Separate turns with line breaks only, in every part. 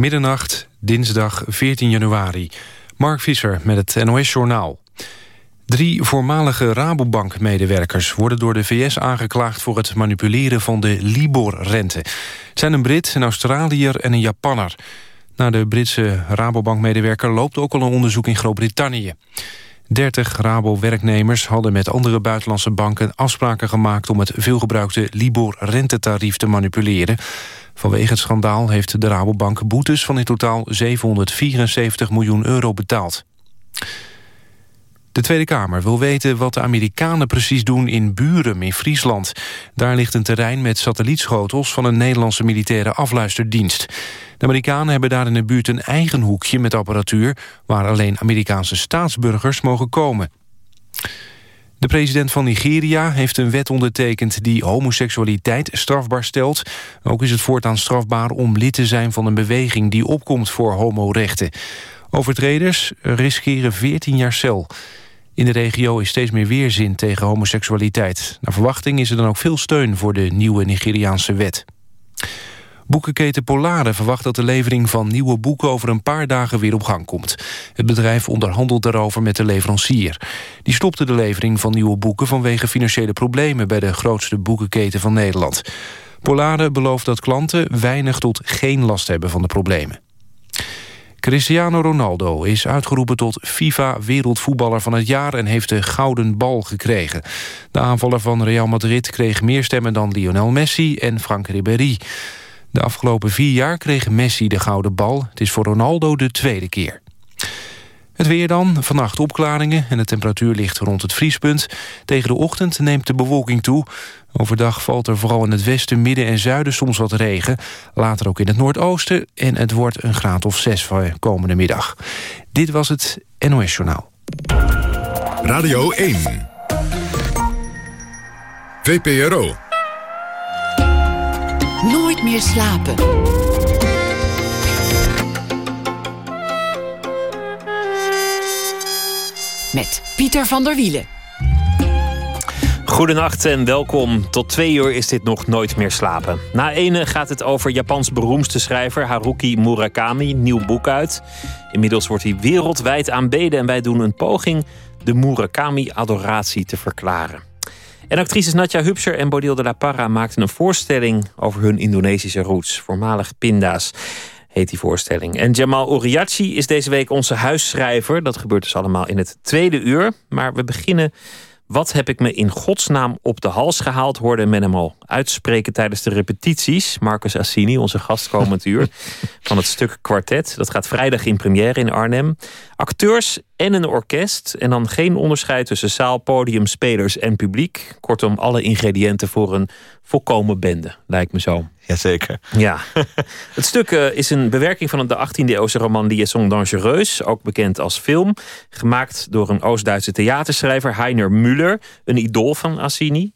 Middernacht, dinsdag 14 januari. Mark Visser met het NOS-journaal. Drie voormalige Rabobank-medewerkers worden door de VS aangeklaagd... voor het manipuleren van de Libor-rente. Het zijn een Brit, een Australiër en een Japanner. Na de Britse Rabobank-medewerker loopt ook al een onderzoek in Groot-Brittannië. 30 Rabo-werknemers hadden met andere buitenlandse banken afspraken gemaakt om het veelgebruikte Libor-rentetarief te manipuleren. Vanwege het schandaal heeft de Rabobank boetes van in totaal 774 miljoen euro betaald. De Tweede Kamer wil weten wat de Amerikanen precies doen in Buren in Friesland. Daar ligt een terrein met satellietschotels van een Nederlandse militaire afluisterdienst. De Amerikanen hebben daar in de buurt een eigen hoekje met apparatuur... waar alleen Amerikaanse staatsburgers mogen komen. De president van Nigeria heeft een wet ondertekend die homoseksualiteit strafbaar stelt. Ook is het voortaan strafbaar om lid te zijn van een beweging die opkomt voor homorechten. Overtreders riskeren 14 jaar cel. In de regio is steeds meer weerzin tegen homoseksualiteit. Naar verwachting is er dan ook veel steun voor de nieuwe Nigeriaanse wet. Boekenketen Polare verwacht dat de levering van nieuwe boeken over een paar dagen weer op gang komt. Het bedrijf onderhandelt daarover met de leverancier. Die stopte de levering van nieuwe boeken vanwege financiële problemen bij de grootste boekenketen van Nederland. Polare belooft dat klanten weinig tot geen last hebben van de problemen. Cristiano Ronaldo is uitgeroepen tot FIFA-wereldvoetballer van het jaar... en heeft de gouden bal gekregen. De aanvaller van Real Madrid kreeg meer stemmen dan Lionel Messi en Frank Ribéry. De afgelopen vier jaar kreeg Messi de gouden bal. Het is voor Ronaldo de tweede keer. Het weer dan, vannacht opklaringen en de temperatuur ligt rond het vriespunt. Tegen de ochtend neemt de bewolking toe. Overdag valt er vooral in het westen, midden en zuiden soms wat regen. Later ook in het noordoosten en het wordt een graad of zes van komende middag. Dit was het NOS Journaal.
Radio 1 VPRO
Meer slapen. Met Pieter van der Wielen.
Goedenacht en welkom. Tot twee uur is dit nog nooit meer slapen. Na ene gaat het over Japans beroemdste schrijver Haruki Murakami. Nieuw boek uit. Inmiddels wordt hij wereldwijd aanbeden en wij doen een poging de Murakami-adoratie te verklaren. En actrices Natja Hupser en Bodil de la Parra maakten een voorstelling over hun Indonesische roots, voormalig pinda's heet die voorstelling. En Jamal Oriachi is deze week onze huisschrijver. Dat gebeurt dus allemaal in het tweede uur. Maar we beginnen wat heb ik me in godsnaam op de hals gehaald? Hoorde men hem al uitspreken tijdens de repetities. Marcus Assini, onze gastkomend uur van het stuk Kwartet. Dat gaat vrijdag in première in Arnhem. Acteurs en een orkest. En dan geen onderscheid tussen zaal, podium, spelers en publiek. Kortom, alle ingrediënten voor een volkomen bende, lijkt me zo.
Jazeker.
Ja. Het stuk uh, is een bewerking van de 18e-eeuwse roman Liaison Dangereuse, ook bekend als film. Gemaakt door een Oost-Duitse theaterschrijver, Heiner Müller, een idool van Assini.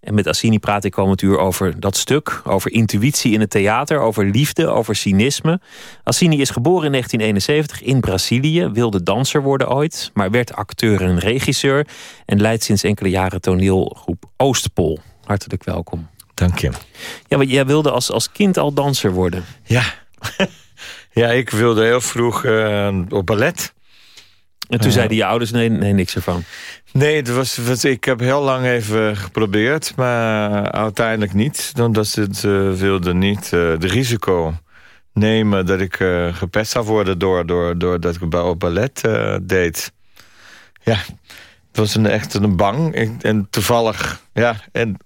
En met Assini praat ik komend uur over dat stuk, over intuïtie in het theater, over liefde, over cynisme. Assini is geboren in 1971 in Brazilië, wilde danser worden ooit, maar werd acteur en regisseur en leidt sinds enkele jaren toneelgroep Oostpol. Hartelijk welkom.
Dank je.
Ja, want jij wilde als, als kind al danser worden.
Ja. ja, ik wilde heel vroeg uh, op ballet.
En toen uh, zeiden je ouders, nee, nee, niks ervan.
Nee, het was, was, ik heb heel lang even geprobeerd, maar uiteindelijk niet. Omdat ze het uh, wilden niet uh, de risico nemen dat ik uh, gepest zou worden... door, door, door dat ik op ballet deed. Ja, het was een, echt een bang. Ik, en toevallig, ja, en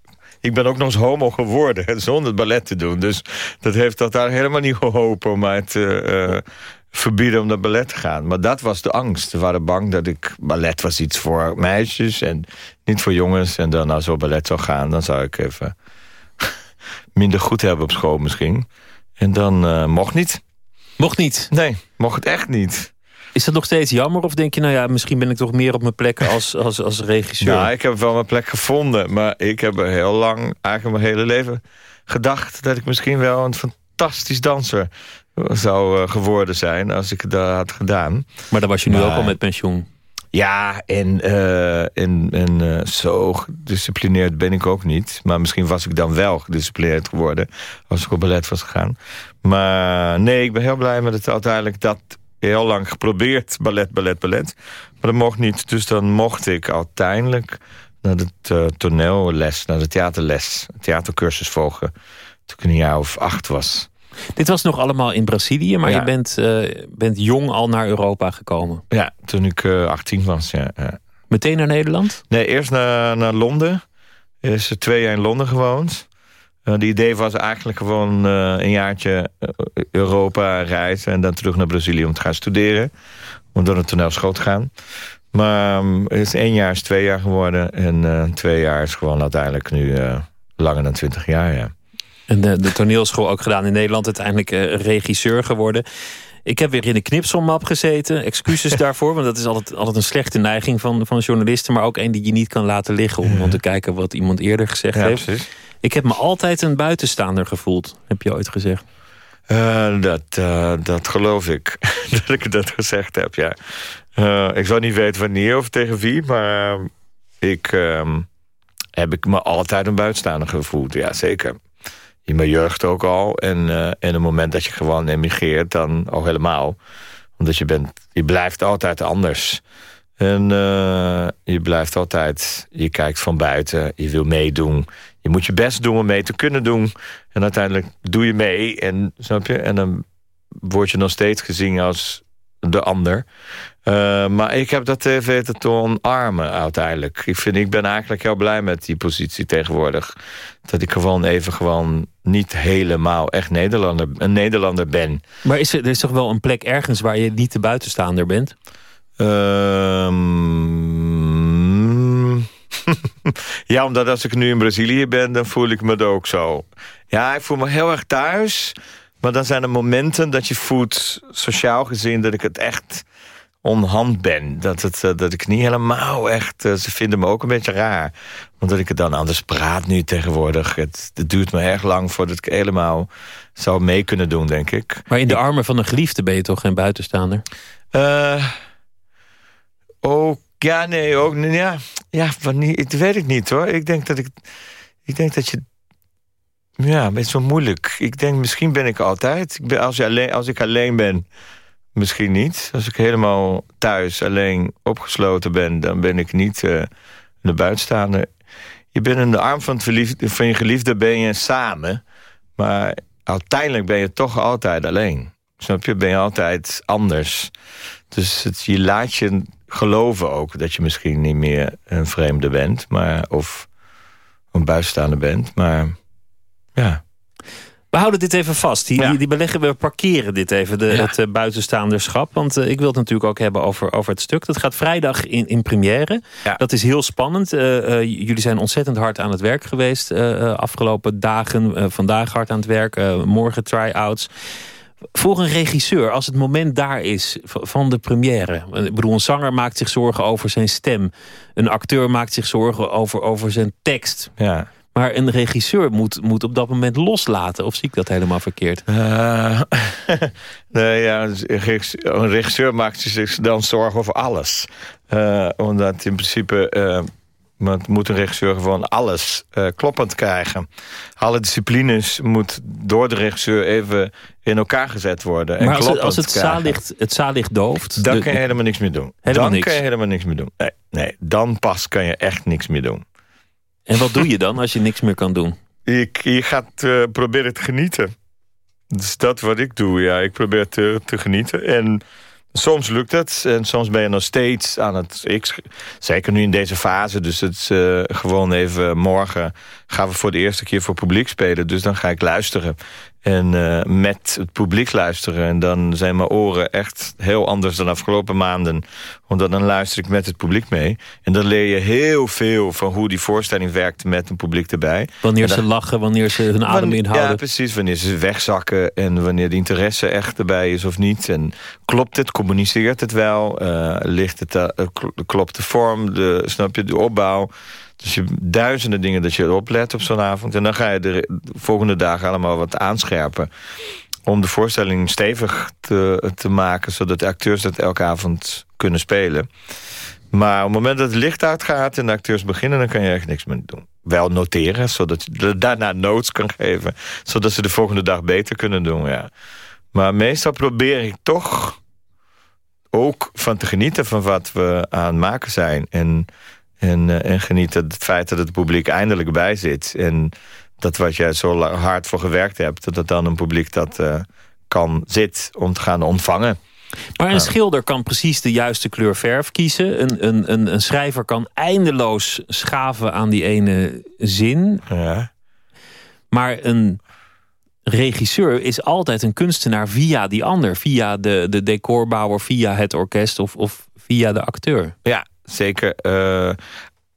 ik ben ook nog eens homo geworden zonder ballet te doen. Dus dat heeft dat daar helemaal niet geholpen om mij te uh, verbieden om naar ballet te gaan. Maar dat was de angst. Ze waren bang dat ik... Ballet was iets voor meisjes en niet voor jongens. En dan als zo ballet zou gaan, dan zou ik even minder goed hebben op school misschien. En dan uh, mocht niet.
Mocht niet?
Nee, mocht het echt niet.
Is dat nog steeds jammer? Of denk je, nou ja, misschien ben ik toch meer op mijn plek als, als, als regisseur?
Ja, ik heb wel mijn plek gevonden. Maar ik heb er heel lang, eigenlijk mijn hele leven, gedacht... dat ik misschien wel een fantastisch danser zou uh, geworden zijn... als ik dat had gedaan.
Maar dan was je nu maar, ook al met pensioen.
Ja, en, uh, en, en uh, zo gedisciplineerd ben ik ook niet. Maar misschien was ik dan wel gedisciplineerd geworden... als ik op ballet was gegaan. Maar nee, ik ben heel blij met het uiteindelijk... dat heel lang geprobeerd, ballet, ballet, ballet. Maar dat mocht niet, dus dan mocht ik uiteindelijk... naar de uh, toneelles, naar de theaterles, theatercursus volgen... toen ik een jaar of acht was...
Dit was nog allemaal in Brazilië, maar je bent, uh, bent jong al naar Europa gekomen.
Ja, toen ik uh, 18 was, ja, ja,
Meteen naar Nederland?
Nee, eerst naar, naar Londen. Is twee jaar in Londen gewoond. De idee was eigenlijk gewoon uh, een jaartje Europa reizen... en dan terug naar Brazilië om te gaan studeren. Om door een toneelschool te gaan. Maar het is één jaar is twee jaar geworden. En twee jaar is gewoon uiteindelijk nu langer dan twintig jaar, ja.
En de, de toneelschool ook gedaan in Nederland. Uiteindelijk uh, regisseur geworden. Ik heb weer in de knipselmap gezeten. Excuses daarvoor, want dat is altijd, altijd een slechte neiging van, van journalisten. Maar ook een die je niet kan laten liggen om, om te kijken wat iemand eerder gezegd
ja,
heeft.
Precies.
Ik heb me altijd een buitenstaander gevoeld, heb je ooit gezegd.
Uh, dat, uh, dat geloof ik, dat ik dat gezegd heb, ja. ik zou niet weten wanneer of tegen wie, maar ik ehm, heb ik me altijd een buitenstaander gevoeld, ja zeker in mijn jeugd ook al. En, en het moment dat je gewoon emigreert, dan al helemaal. Omdat je, bent, je blijft altijd anders. En je blijft altijd, je kijkt van buiten, je wil meedoen. Je moet je best doen om mee te kunnen doen. En uiteindelijk doe je mee, en, snap je? En dan word je nog steeds gezien als de ander. Uh, maar ik heb dat even te omarmen uiteindelijk. Ik, vind, ik ben eigenlijk heel blij met die positie tegenwoordig. Dat ik gewoon even gewoon niet helemaal echt Nederlander, een Nederlander ben.
Maar is er, er is toch wel een plek ergens waar je niet de buitenstaander bent?
Um, ja, omdat als ik nu in Brazilië ben, dan voel ik me er ook zo. Ja, ik voel me heel erg thuis. Maar dan zijn er momenten dat je voelt, sociaal gezien, dat ik het echt onhand ben. Dat, het, uh, dat ik niet helemaal echt... Uh, ze vinden me ook een beetje raar. Omdat ik het dan anders praat nu tegenwoordig. Het, het, duurt me erg lang voordat ik helemaal zou mee kunnen doen, denk ik.
Maar in de armen van een geliefde ben je toch geen buitenstaander?
Uh, ook, ja, nee, ook, ja, ja, wanneer, dat weet ik niet hoor. Ik denk dat ik, ik denk dat je ja, het is zo moeilijk. Ik denk, misschien ben ik altijd. Ik ben, als, je als ik alleen ben, misschien niet. Als ik helemaal thuis alleen opgesloten ben... dan ben ik niet de buitenstaander. Je bent in de arm van, het verliefde, van je geliefde ben je samen. Maar uiteindelijk ben je toch altijd alleen. Snap je? Ben je altijd anders. Dus het, je laat je geloven ook... dat je misschien niet meer een vreemde bent. Maar, of een buitenstaander bent. Maar ja.
We houden dit even vast. Die, ja. die beleggen, we parkeren dit even, de, ja. het uh, buitenstaanderschap. Want uh, ik wil het natuurlijk ook hebben over, over het stuk. Dat gaat vrijdag in, in première.
Ja.
Dat is heel spannend. Uh, jullie zijn ontzettend hard aan het werk geweest afgelopen dagen. vandaag hard aan het werk. morgen try-outs. Voor een regisseur, als het moment daar is van de première. Ik bedoel, een zanger maakt zich zorgen over zijn stem. Een acteur maakt zich zorgen over, over zijn tekst.
Ja.
Maar een regisseur moet, moet op dat moment loslaten. Of zie ik dat helemaal verkeerd?
Uh, nee, ja, een regisseur maakt zich dan zorgen over alles. Uh, omdat in principe uh, moet een regisseur gewoon alles kloppend krijgen. Alle disciplines moet door de regisseur even in elkaar gezet worden. En
maar als het, als het, zaallicht, het zaallicht dooft...
Dan de, kan je helemaal niks meer doen. Dan
niks.
kan je helemaal niks meer doen. Nee, nee, dan pas kan je echt niks meer doen.
En wat doe je dan als je niks meer kan doen?
Je, je gaat uh, proberen te genieten. Dus dat wat ik doe, ja. Ik probeer te, te genieten. En soms lukt het. En soms ben je nog steeds aan het... Ik, zeker nu in deze fase. Dus het is uh, gewoon even morgen gaan we voor de eerste keer voor publiek spelen. Dus dan ga ik luisteren. En uh, met het publiek luisteren. En dan zijn mijn oren echt heel anders dan de afgelopen maanden. Want dan luister ik met het publiek mee. En dan leer je heel veel van hoe die voorstelling werkt met een publiek erbij.
Wanneer
dan,
ze lachen, wanneer ze hun adem inhouden.
Ja, precies. Wanneer ze wegzakken en wanneer de interesse echt erbij is of niet. En klopt het, communiceert het wel? Uh, ligt het, uh, klopt de vorm, de, snap je, de opbouw? Dus je duizenden dingen dat je oplet op zo'n avond. En dan ga je de volgende dagen allemaal wat aanscherpen. Om de voorstelling stevig te, te maken. Zodat de acteurs dat elke avond kunnen spelen. Maar op het moment dat het licht uitgaat en de acteurs beginnen... dan kan je echt niks meer doen. Wel noteren, zodat je daarna notes kan geven... zodat ze de volgende dag beter kunnen doen, ja. Maar meestal probeer ik toch ook van te genieten... van wat we aan het maken zijn. En, en, uh, en genieten het feit dat het publiek eindelijk bij zit. En dat wat jij zo hard voor gewerkt hebt... dat dan een publiek dat uh, kan zit om te gaan ontvangen...
Maar een schilder kan precies de juiste kleur verf kiezen. Een, een, een, een schrijver kan eindeloos schaven aan die ene zin.
Ja.
Maar een regisseur is altijd een kunstenaar via die ander. Via de, de decorbouwer, via het orkest of, of via de acteur.
Ja, zeker. Uh,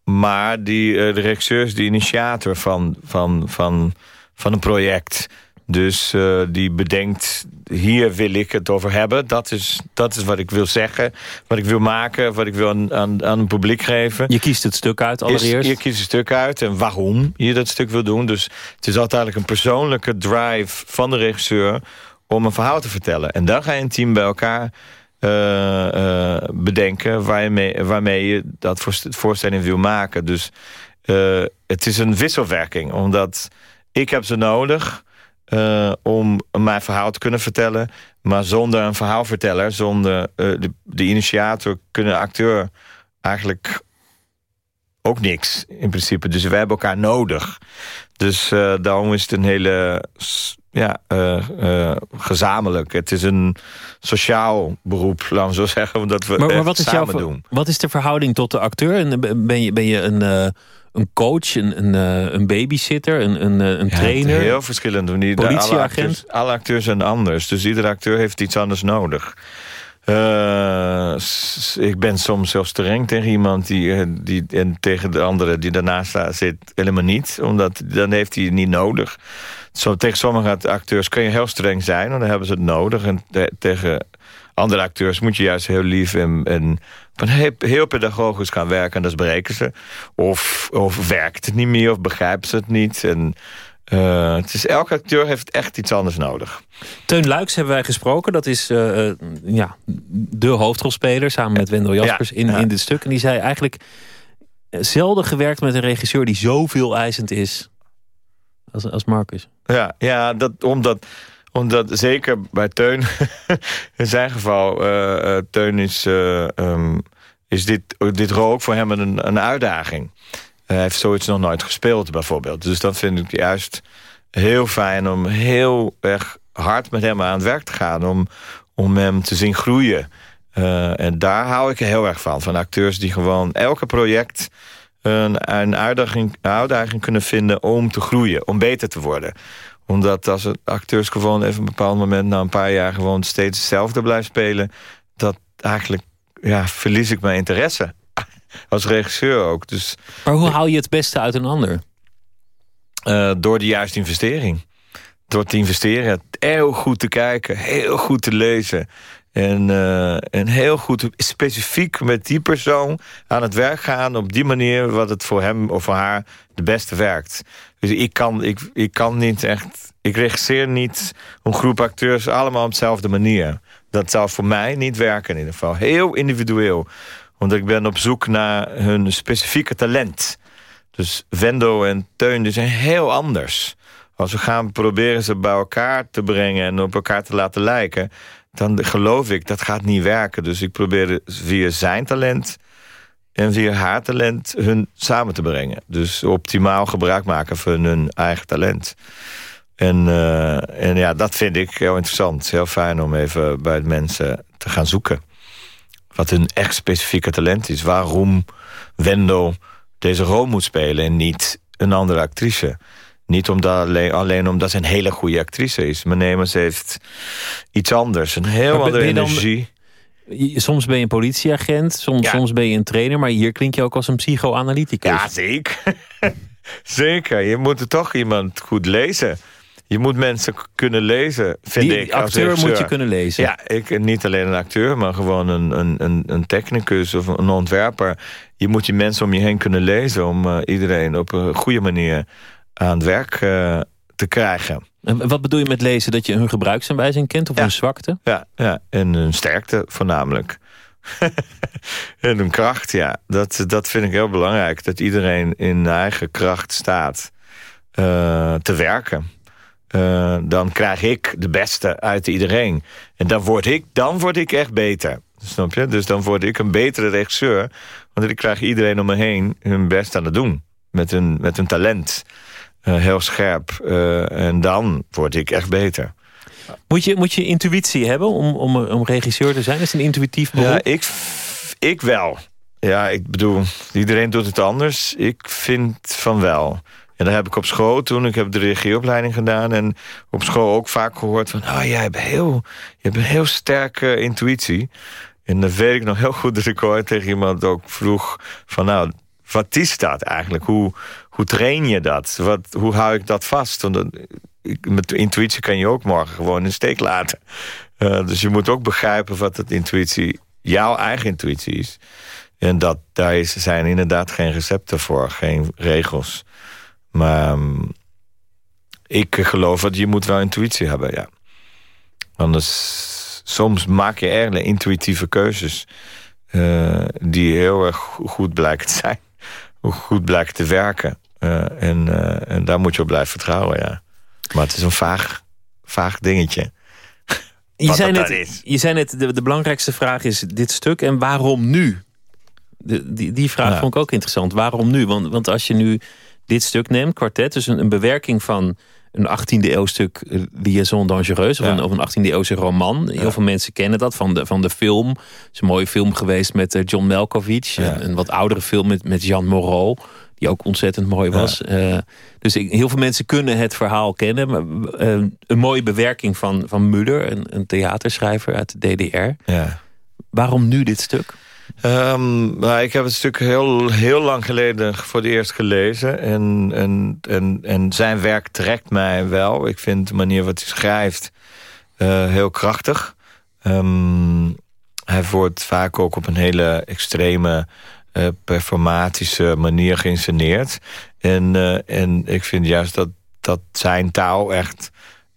maar die, uh, de regisseur is de initiator van, van, van, van een project... Dus uh, die bedenkt, hier wil ik het over hebben. Dat is, dat is wat ik wil zeggen, wat ik wil maken... wat ik wil aan, aan, aan het publiek geven.
Je kiest het stuk uit allereerst?
Is, je kiest het stuk uit en waarom je dat stuk wil doen. Dus het is uiteindelijk een persoonlijke drive van de regisseur... om een verhaal te vertellen. En dan ga je een team bij elkaar... Uh, uh, bedenken waarmee, waarmee je dat voorstelling wil maken. Dus uh, het is een wisselwerking, omdat ik heb ze nodig om mijn verhaal te kunnen vertellen. Maar zonder een verhaalverteller, zonder de, de, initiator... kunnen acteur eigenlijk ook niks in principe. Dus wij hebben elkaar nodig. Dus daarom is het een hele ja, gezamenlijk. Het is een sociaal beroep, laten we zo zeggen. Omdat we
maar, maar wat is
samen
jouw,
doen.
Wat is de verhouding tot de acteur? Ben je, ben je een een coach, een, een, een babysitter, een, een, een
ja,
trainer?
Heel verschillend.
Politieagent?
Alle acteurs, alle acteurs zijn anders. Dus iedere acteur heeft iets anders nodig. Uh, ik ben soms zelfs streng tegen iemand die, die, en tegen de andere die daarnaast zit helemaal niet. Omdat dan heeft hij het niet nodig. Zo, tegen sommige acteurs kun je heel streng zijn, want dan hebben ze het nodig. En tegen andere acteurs moet je juist heel lief en, en heel, heel pedagogisch gaan werken. En dat breken ze. Of, of werkt het niet meer, of begrijpen ze het niet. En uh, het is, elke acteur heeft echt iets anders nodig.
Teun Luiks hebben wij gesproken. Dat is uh, uh, ja, de hoofdrolspeler samen met Wendel Jaspers ja, in, ja. in dit stuk. En die zei eigenlijk zelden gewerkt met een regisseur die zoveel eisend is als, als Marcus.
Ja, ja dat, omdat omdat zeker bij Teun, in zijn geval, uh, uh, Teun is, uh, um, is dit, dit rol ook voor hem een, een uitdaging. hij heeft zoiets nog nooit gespeeld bijvoorbeeld. Dus dat vind ik juist heel fijn om heel erg hard met hem aan het werk te gaan. Om, om hem te zien groeien. en daar hou ik heel erg van. Van acteurs die gewoon elke project een, een uitdaging, uitdaging kunnen vinden om te groeien. Om beter te worden omdat als acteurs gewoon even een bepaald moment... na een paar jaar gewoon steeds hetzelfde blijft spelen... dat eigenlijk ja, verlies ik mijn interesse. Als regisseur ook. Dus,
maar hoe haal je het beste uit een ander?
Uh, door de juiste investering. Door te investeren, heel goed te kijken, heel goed te lezen... En, uh, en heel goed specifiek met die persoon aan het werk gaan... op die manier wat het voor hem of voor haar de beste werkt. Dus ik kan, ik, ik kan niet echt... Ik regisseer niet een groep acteurs allemaal op dezelfde manier. Dat zou voor mij niet werken in ieder geval. Heel individueel. Want ik ben op zoek naar hun specifieke talent. Dus Vendo en Teun die zijn heel anders. Als we gaan proberen ze bij elkaar te brengen... en op elkaar te laten lijken... dan geloof ik, dat gaat niet werken. Dus ik probeer via zijn talent en via haar talent hun samen te brengen. Dus optimaal gebruik maken van hun eigen talent. En, uh, en ja, dat vind ik heel interessant. Heel fijn om even bij mensen te gaan zoeken. Wat hun echt specifieke talent is. Waarom Wendel deze rol moet spelen en niet een andere actrice. Niet omdat, alleen, alleen omdat ze een hele goede actrice is. Maar ze heeft iets anders. Een heel
Maar
andere
je dan-
energie.
Je- Soms ben je een politieagent, soms,
Ja.
soms ben je een trainer... maar hier klink je ook als een psychoanalyticus.
Ja, zeker. zeker. Je moet er toch iemand goed lezen. Je moet mensen kunnen lezen, vind
Die
ik. als
acteur moet je kunnen lezen.
Ja, ik, niet alleen een acteur, maar gewoon een, een, een, technicus of een ontwerper. Je moet die mensen om je heen kunnen lezen... om eh, iedereen op een goede manier aan het werk eh, te krijgen.
En wat bedoel je met lezen? Dat je hun gebruiksaanwijzing kent of
Ja.
hun zwakte?
Ja, ja, en een sterkte voornamelijk. en hun kracht, ja. Dat, dat vind ik heel belangrijk. Dat iedereen in eigen kracht staat uh, te werken. Uh, dan krijg ik de beste uit iedereen. En dan word ik, dan word ik echt beter. Snap je? Dus dan word ik een betere regisseur. Want ik krijg iedereen om me heen hun best aan het doen. Met hun, met hun talent. Uh, heel scherp. Uh, en dan word ik echt beter.
Moet je, moet je intuïtie hebben om, om, om regisseur te zijn? Is het een intuïtief beroep?
Ja, ik, ik wel. Ja, ik bedoel, iedereen doet het anders. Ik vind van wel. En daar heb ik op school toen, ik heb de regieopleiding gedaan... en op school ook vaak gehoord van... oh, jij hebt, heel, je hebt een heel sterke intuïtie. En dan weet ik nog heel goed dat ik ooit tegen iemand ook vroeg... van nou, wat is dat eigenlijk? Hoe, hoe train je dat? Wat, hoe hou ik dat vast? Want met intuïtie kan je ook morgen gewoon in steek laten. Uh, dus je moet ook begrijpen wat het intuïtie, jouw eigen intuïtie is. En dat, daar is, zijn inderdaad geen recepten voor, geen regels. Maar um, ik geloof dat je moet wel intuïtie hebben, ja. Anders, soms maak je erg intuïtieve keuzes... Uh, die heel erg goed blijken te zijn. Goed blijken te werken. Uh, en, uh, en daar moet je op blijven vertrouwen, ja. Maar het is een vaag, vaag dingetje.
Je zei, net, je zei net, de, de belangrijkste vraag is dit stuk. En waarom nu? De, die, die vraag vond ik ook interessant. Waarom nu? Want, want als je nu dit stuk neemt, kwartet... dus een, een bewerking van een 18e eeuw stuk eh, Liaison Dangereuse... Ja. Of, een, 18e eeuwse roman. Heel veel mensen kennen dat van de, van de film. Het is een mooie film geweest met eh, John Malkovich. Een, een, wat oudere film met, met Jean Moreau die ook ontzettend mooi was. Uh, dus ik, heel veel mensen kunnen het verhaal kennen. Maar, uh, een mooie bewerking van, van Muller, een, een theaterschrijver uit de DDR.
Ja.
Waarom nu dit stuk?
Um, ik heb het stuk heel, heel lang geleden voor het eerst gelezen. En, en, en, zijn werk trekt mij wel. Ik vind de manier wat hij schrijft uh, heel krachtig. Um, hij wordt vaak ook op een hele extreme uh, performatische manier geïnsceneerd. En, uh, en ik vind juist dat, dat zijn taal echt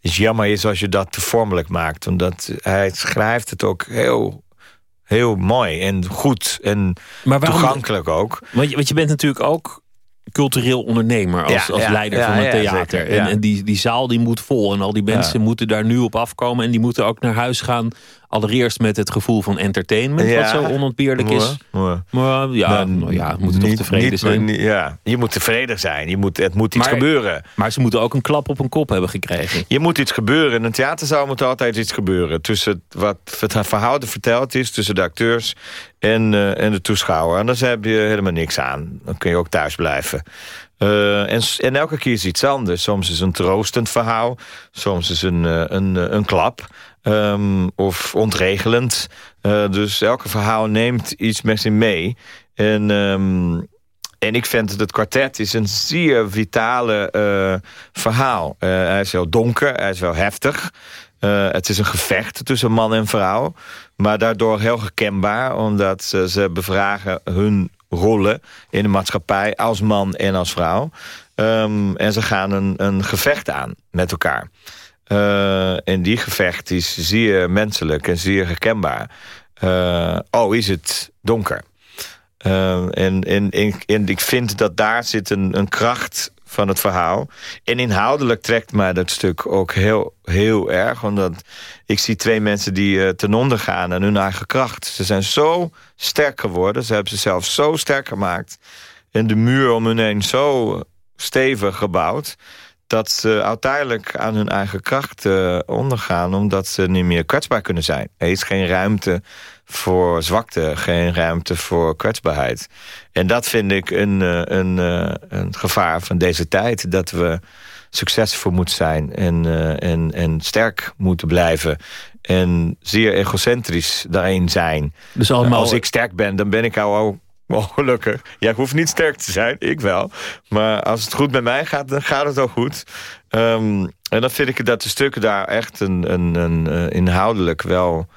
is jammer is als je dat te vormelijk maakt. Omdat hij schrijft het ook heel, heel mooi en goed en maar waarom, toegankelijk ook.
Want je, want je bent natuurlijk ook cultureel ondernemer als, als leider van een theater. en, en, die, die zaal die moet vol en al die mensen moeten daar nu op afkomen... en die moeten ook naar huis gaan Allereerst met het gevoel van entertainment, wat zo onontbeerlijk is. Maar ja, nou, ja, moeten toch tevreden niet, zijn.
ja, je moet tevreden zijn. Je moet, het moet iets gebeuren.
Maar ze moeten ook een klap op een kop hebben gekregen.
Je moet iets gebeuren. In een theaterzaal moet altijd iets gebeuren. Tussen wat het verhouden verteld is tussen de acteurs en, uh, en de toeschouwer. Anders heb je helemaal niks aan. Dan kun je ook thuis blijven. Uh, en, en, elke keer is iets anders. Soms is een troostend verhaal. Soms is een, uh, een, een klap. Um, of ontregelend. Uh, dus elke verhaal neemt iets met zich mee. En, um, en ik vind dat het kwartet is een zeer vitale uh, verhaal. Uh, hij is wel donker, hij is wel heftig. het is een gevecht tussen man en vrouw. Maar daardoor heel herkenbaar. Omdat ze, ze bevragen hun rollen in de maatschappij als man en als vrouw. Um, en ze gaan een, een gevecht aan met elkaar. Uh, en die gevecht is zeer menselijk en zeer herkenbaar. Uh, oh, is het donker. En, en, en, en, ik vind dat daar zit een, een kracht van het verhaal. En inhoudelijk trekt mij dat stuk ook heel, heel erg. Omdat ik zie twee mensen die ten onder gaan aan hun eigen kracht. Ze zijn zo sterk geworden. Ze hebben zichzelf zo sterk gemaakt. En de muur om hun heen zo stevig gebouwd dat ze uiteindelijk aan hun eigen kracht uh, ondergaan... omdat ze niet meer kwetsbaar kunnen zijn. Er is geen ruimte voor zwakte, geen ruimte voor kwetsbaarheid. En dat vind ik een, uh, een, uh, een gevaar van deze tijd. Dat we succesvol moeten zijn en, en, en sterk moeten blijven. En zeer egocentrisch daarin zijn. Dus allemaal... Als ik sterk ben, dan ben ik al Oh, gelukkig. Ja, ik hoef niet sterk te zijn, ik wel. Maar als het goed met mij gaat, dan gaat het ook goed. Um, en dan vind ik dat de stukken daar echt een, een, een, uh, inhoudelijk wel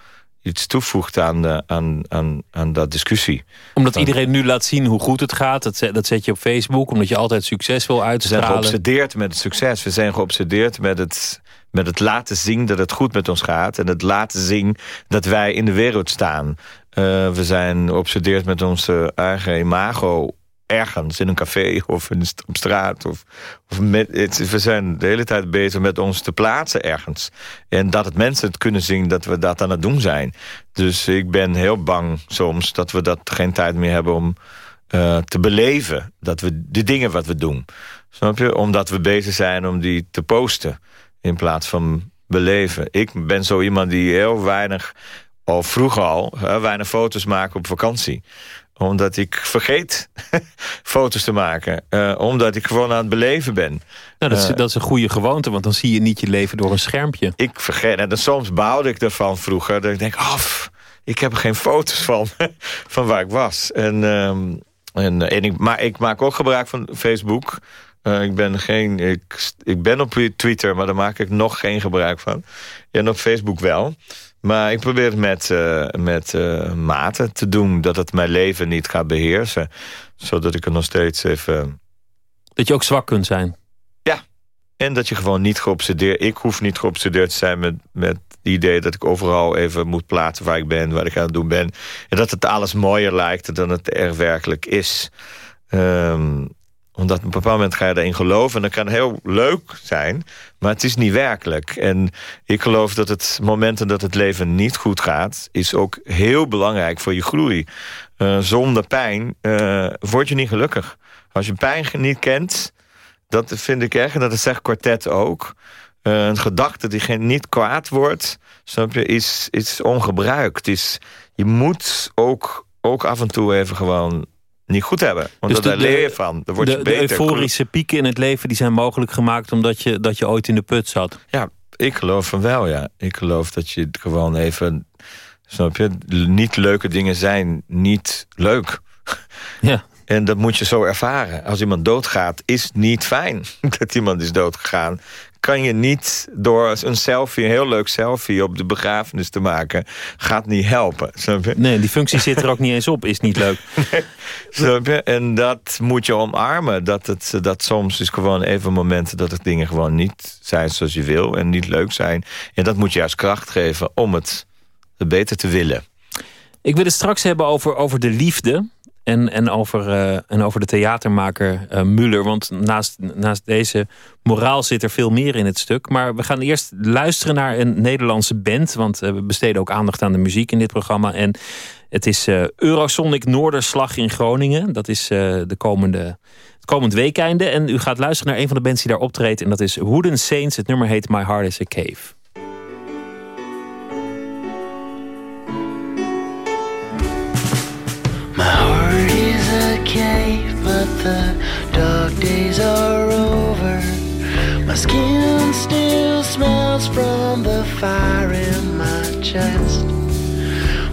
iets toevoegt aan, de, aan, aan, aan dat discussie.
Omdat iedereen nu laat zien hoe goed het gaat. Dat zet, dat zet je op Facebook, omdat je altijd succes wil uitstralen.
We zijn geobsedeerd met het succes. We zijn geobsedeerd met het, met het laten zien dat het goed met ons gaat. En het laten zien dat wij in de wereld staan. We zijn obsedeerd met onze eigen imago ergens in een café of in, op straat. Of, of met, we zijn de hele tijd bezig met ons te plaatsen ergens. En dat het mensen het kunnen zien dat we dat aan het doen zijn. Dus ik ben heel bang soms dat we dat geen tijd meer hebben om uh, te beleven. Dat we de dingen wat we doen. Snap je? Omdat we bezig zijn om die te posten. In plaats van beleven. Ik ben zo iemand die heel weinig, al vroeger al, weinig foto's maakt op vakantie omdat ik vergeet foto's te maken. Uh, omdat ik gewoon aan het beleven ben.
Nou, dat, is, uh, dat is een goede gewoonte, want dan zie je niet je leven door een schermpje.
Ik vergeet, en dan soms bouwde ik ervan vroeger. Dat ik denk, oh, ik heb er geen foto's van, van waar ik was. En, um, en, en ik, maar ik maak ook gebruik van Facebook. Uh, ik, ben geen, ik, ik ben op Twitter, maar daar maak ik nog geen gebruik van. En op Facebook wel. Maar ik probeer het met, uh, met uh, mate te doen. Dat het mijn leven niet gaat beheersen. Zodat ik er nog steeds even...
Dat je ook zwak kunt zijn.
Ja. En dat je gewoon niet geobsedeerd... Ik hoef niet geobsedeerd te zijn met, met het idee dat ik overal even moet plaatsen waar ik ben. Wat ik aan het doen ben. En dat het alles mooier lijkt dan het er werkelijk is. Um, omdat op een bepaald moment ga je erin geloven. En dat kan heel leuk zijn, maar het is niet werkelijk. En ik geloof dat het momenten dat het leven niet goed gaat... is ook heel belangrijk voor je groei. Uh, zonder pijn uh, word je niet gelukkig. Als je pijn niet kent, dat vind ik echt... en dat zegt kwartet ook... Uh, een gedachte die niet kwaad wordt, snap je, is, is ongebruikt. Is, je moet ook, ook af en toe even gewoon niet goed hebben. Want dus daar leer je van. Word je
de,
beter.
De euforische pieken in het leven die zijn mogelijk gemaakt... omdat je, dat je ooit in de put zat.
Ja, ik geloof van wel, ja. Ik geloof dat je gewoon even... Snap je? Niet leuke dingen zijn niet leuk.
Ja.
En dat moet je zo ervaren. Als iemand doodgaat, is niet fijn dat iemand is doodgegaan kan je niet door een selfie, een heel leuk selfie op de begrafenis te maken, gaat niet helpen.
Nee, die functie zit er ook niet eens op, is niet leuk.
Nee, en dat moet je omarmen. Dat, het, dat soms is gewoon even momenten dat het dingen gewoon niet zijn zoals je wil en niet leuk zijn. En dat moet je juist kracht geven om het beter te willen.
Ik wil het straks hebben over, over de liefde. En, en, over, uh, en over de theatermaker uh, Muller. Want naast, naast deze moraal zit er veel meer in het stuk. Maar we gaan eerst luisteren naar een Nederlandse band. Want uh, we besteden ook aandacht aan de muziek in dit programma. En het is Eurosonic Noorderslag in Groningen. Dat is de komende, het komend weekende. En u gaat luisteren naar een van de bands die daar optreedt. En dat is Wooden Saints. Het nummer heet My Heart is a Cave. The dark days are over. My skin still smells from the fire in my chest.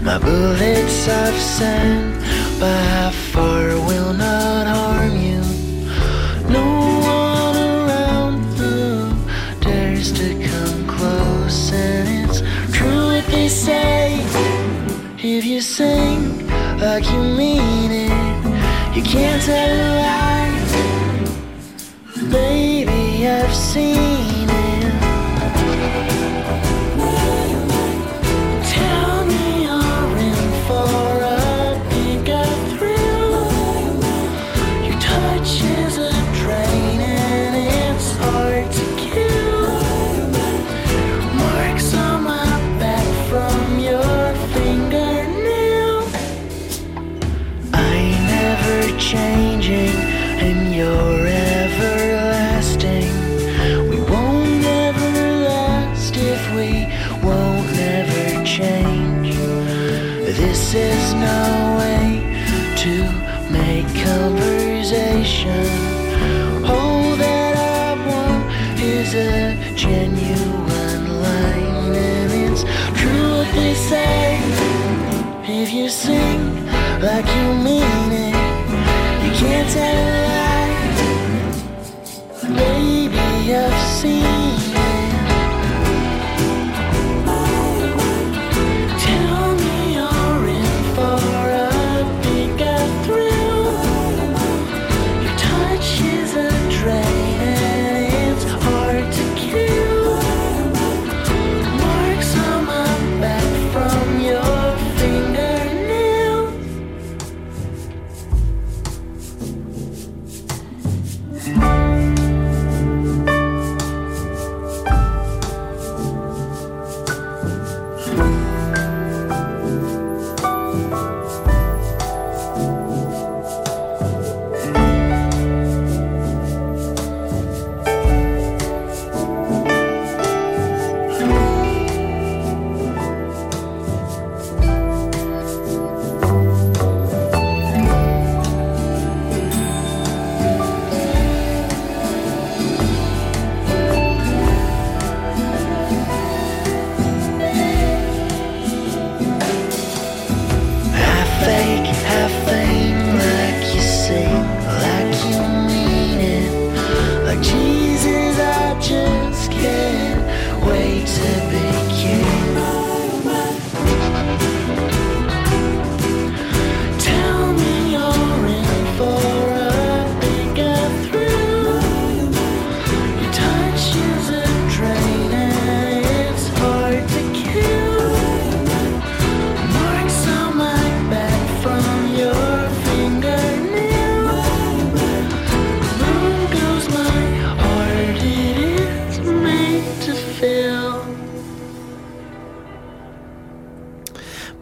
My bullets I've sent, but how far will not harm you? No one around who dares to come close, and it's true what they say. If you sing like you mean. You can't tell a lie, baby. I've seen.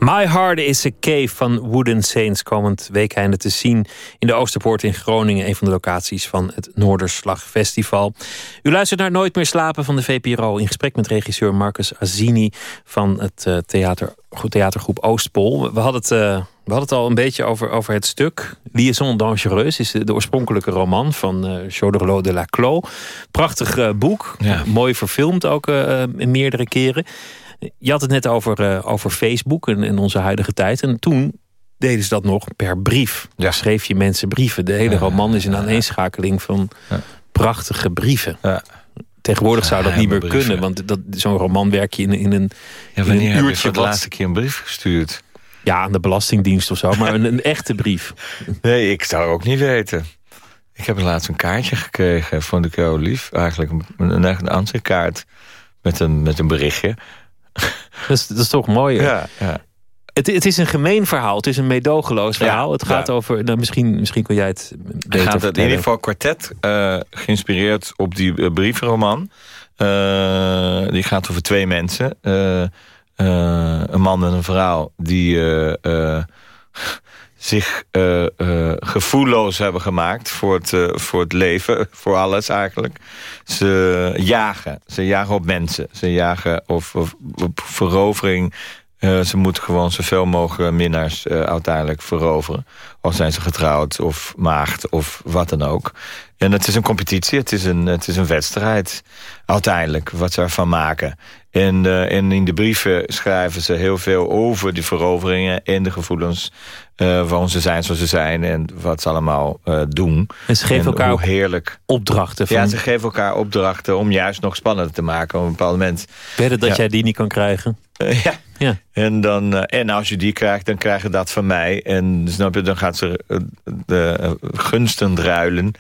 My Heart is a Cave van Wooden Saints komend weekende te zien in de Oosterpoort in Groningen, een van de locaties van het Noorderslag Festival. U luistert naar Nooit meer slapen van de VPRO in gesprek met regisseur Marcus Azini van het uh, theater, theatergroep Oostpol. We hadden het, uh, we hadden het al een beetje over, over het stuk. Liaison Dangereuse is de, de oorspronkelijke roman van uh, de la Clos. Prachtig boek, ja. mooi verfilmd ook meerdere keren. Je had het net over, uh, over Facebook en in onze huidige tijd. En toen deden ze dat nog per brief. Ja. schreef je mensen brieven. De hele roman is een aaneenschakeling van prachtige brieven. Tegenwoordig zou dat niet meer kunnen, want zo'n roman werk je in, in een,
ja, wanneer in een uurtje. Heb je de laatste keer een brief gestuurd?
Ja, aan de Belastingdienst of zo, maar een, een echte brief.
Nee, ik zou ook niet weten. Ik heb laatst een kaartje gekregen, vond ik heel lief. Eigenlijk een, een, een met een, met een berichtje.
Dat is, dat is toch mooi.
Ja, ja.
Het, het, is een gemeen verhaal. Het is een meedogenloos verhaal. het gaat over... Nou, misschien, misschien kun jij het beter
gaat het in ieder geval kwartet. Uh, geïnspireerd op die uh, brievenroman. Uh, die gaat over twee mensen. een man en een vrouw. Die zich uh, uh, gevoelloos hebben gemaakt voor het, uh, voor het leven, voor alles eigenlijk. Ze jagen, ze jagen op mensen, ze jagen op, verovering. ze moeten gewoon zoveel mogelijk minnaars uiteindelijk veroveren. Of zijn ze getrouwd of maagd of wat dan ook. En het is een competitie, het is een, het is een wedstrijd uiteindelijk wat ze ervan maken. En, en in de brieven schrijven ze heel veel over die veroveringen en de gevoelens uh, waarom ze zijn zoals ze zijn en wat ze allemaal uh, doen.
En ze geven elkaar heerlijk opdrachten.
Van... Ja, ze geven elkaar opdrachten om juist nog spannender te maken op een bepaald moment.
Verder dat jij die niet kan krijgen.
ja. ja. En, dan, en als je die krijgt, dan krijg je dat van mij. En snap je, dan gaat ze de gunsten ruilen.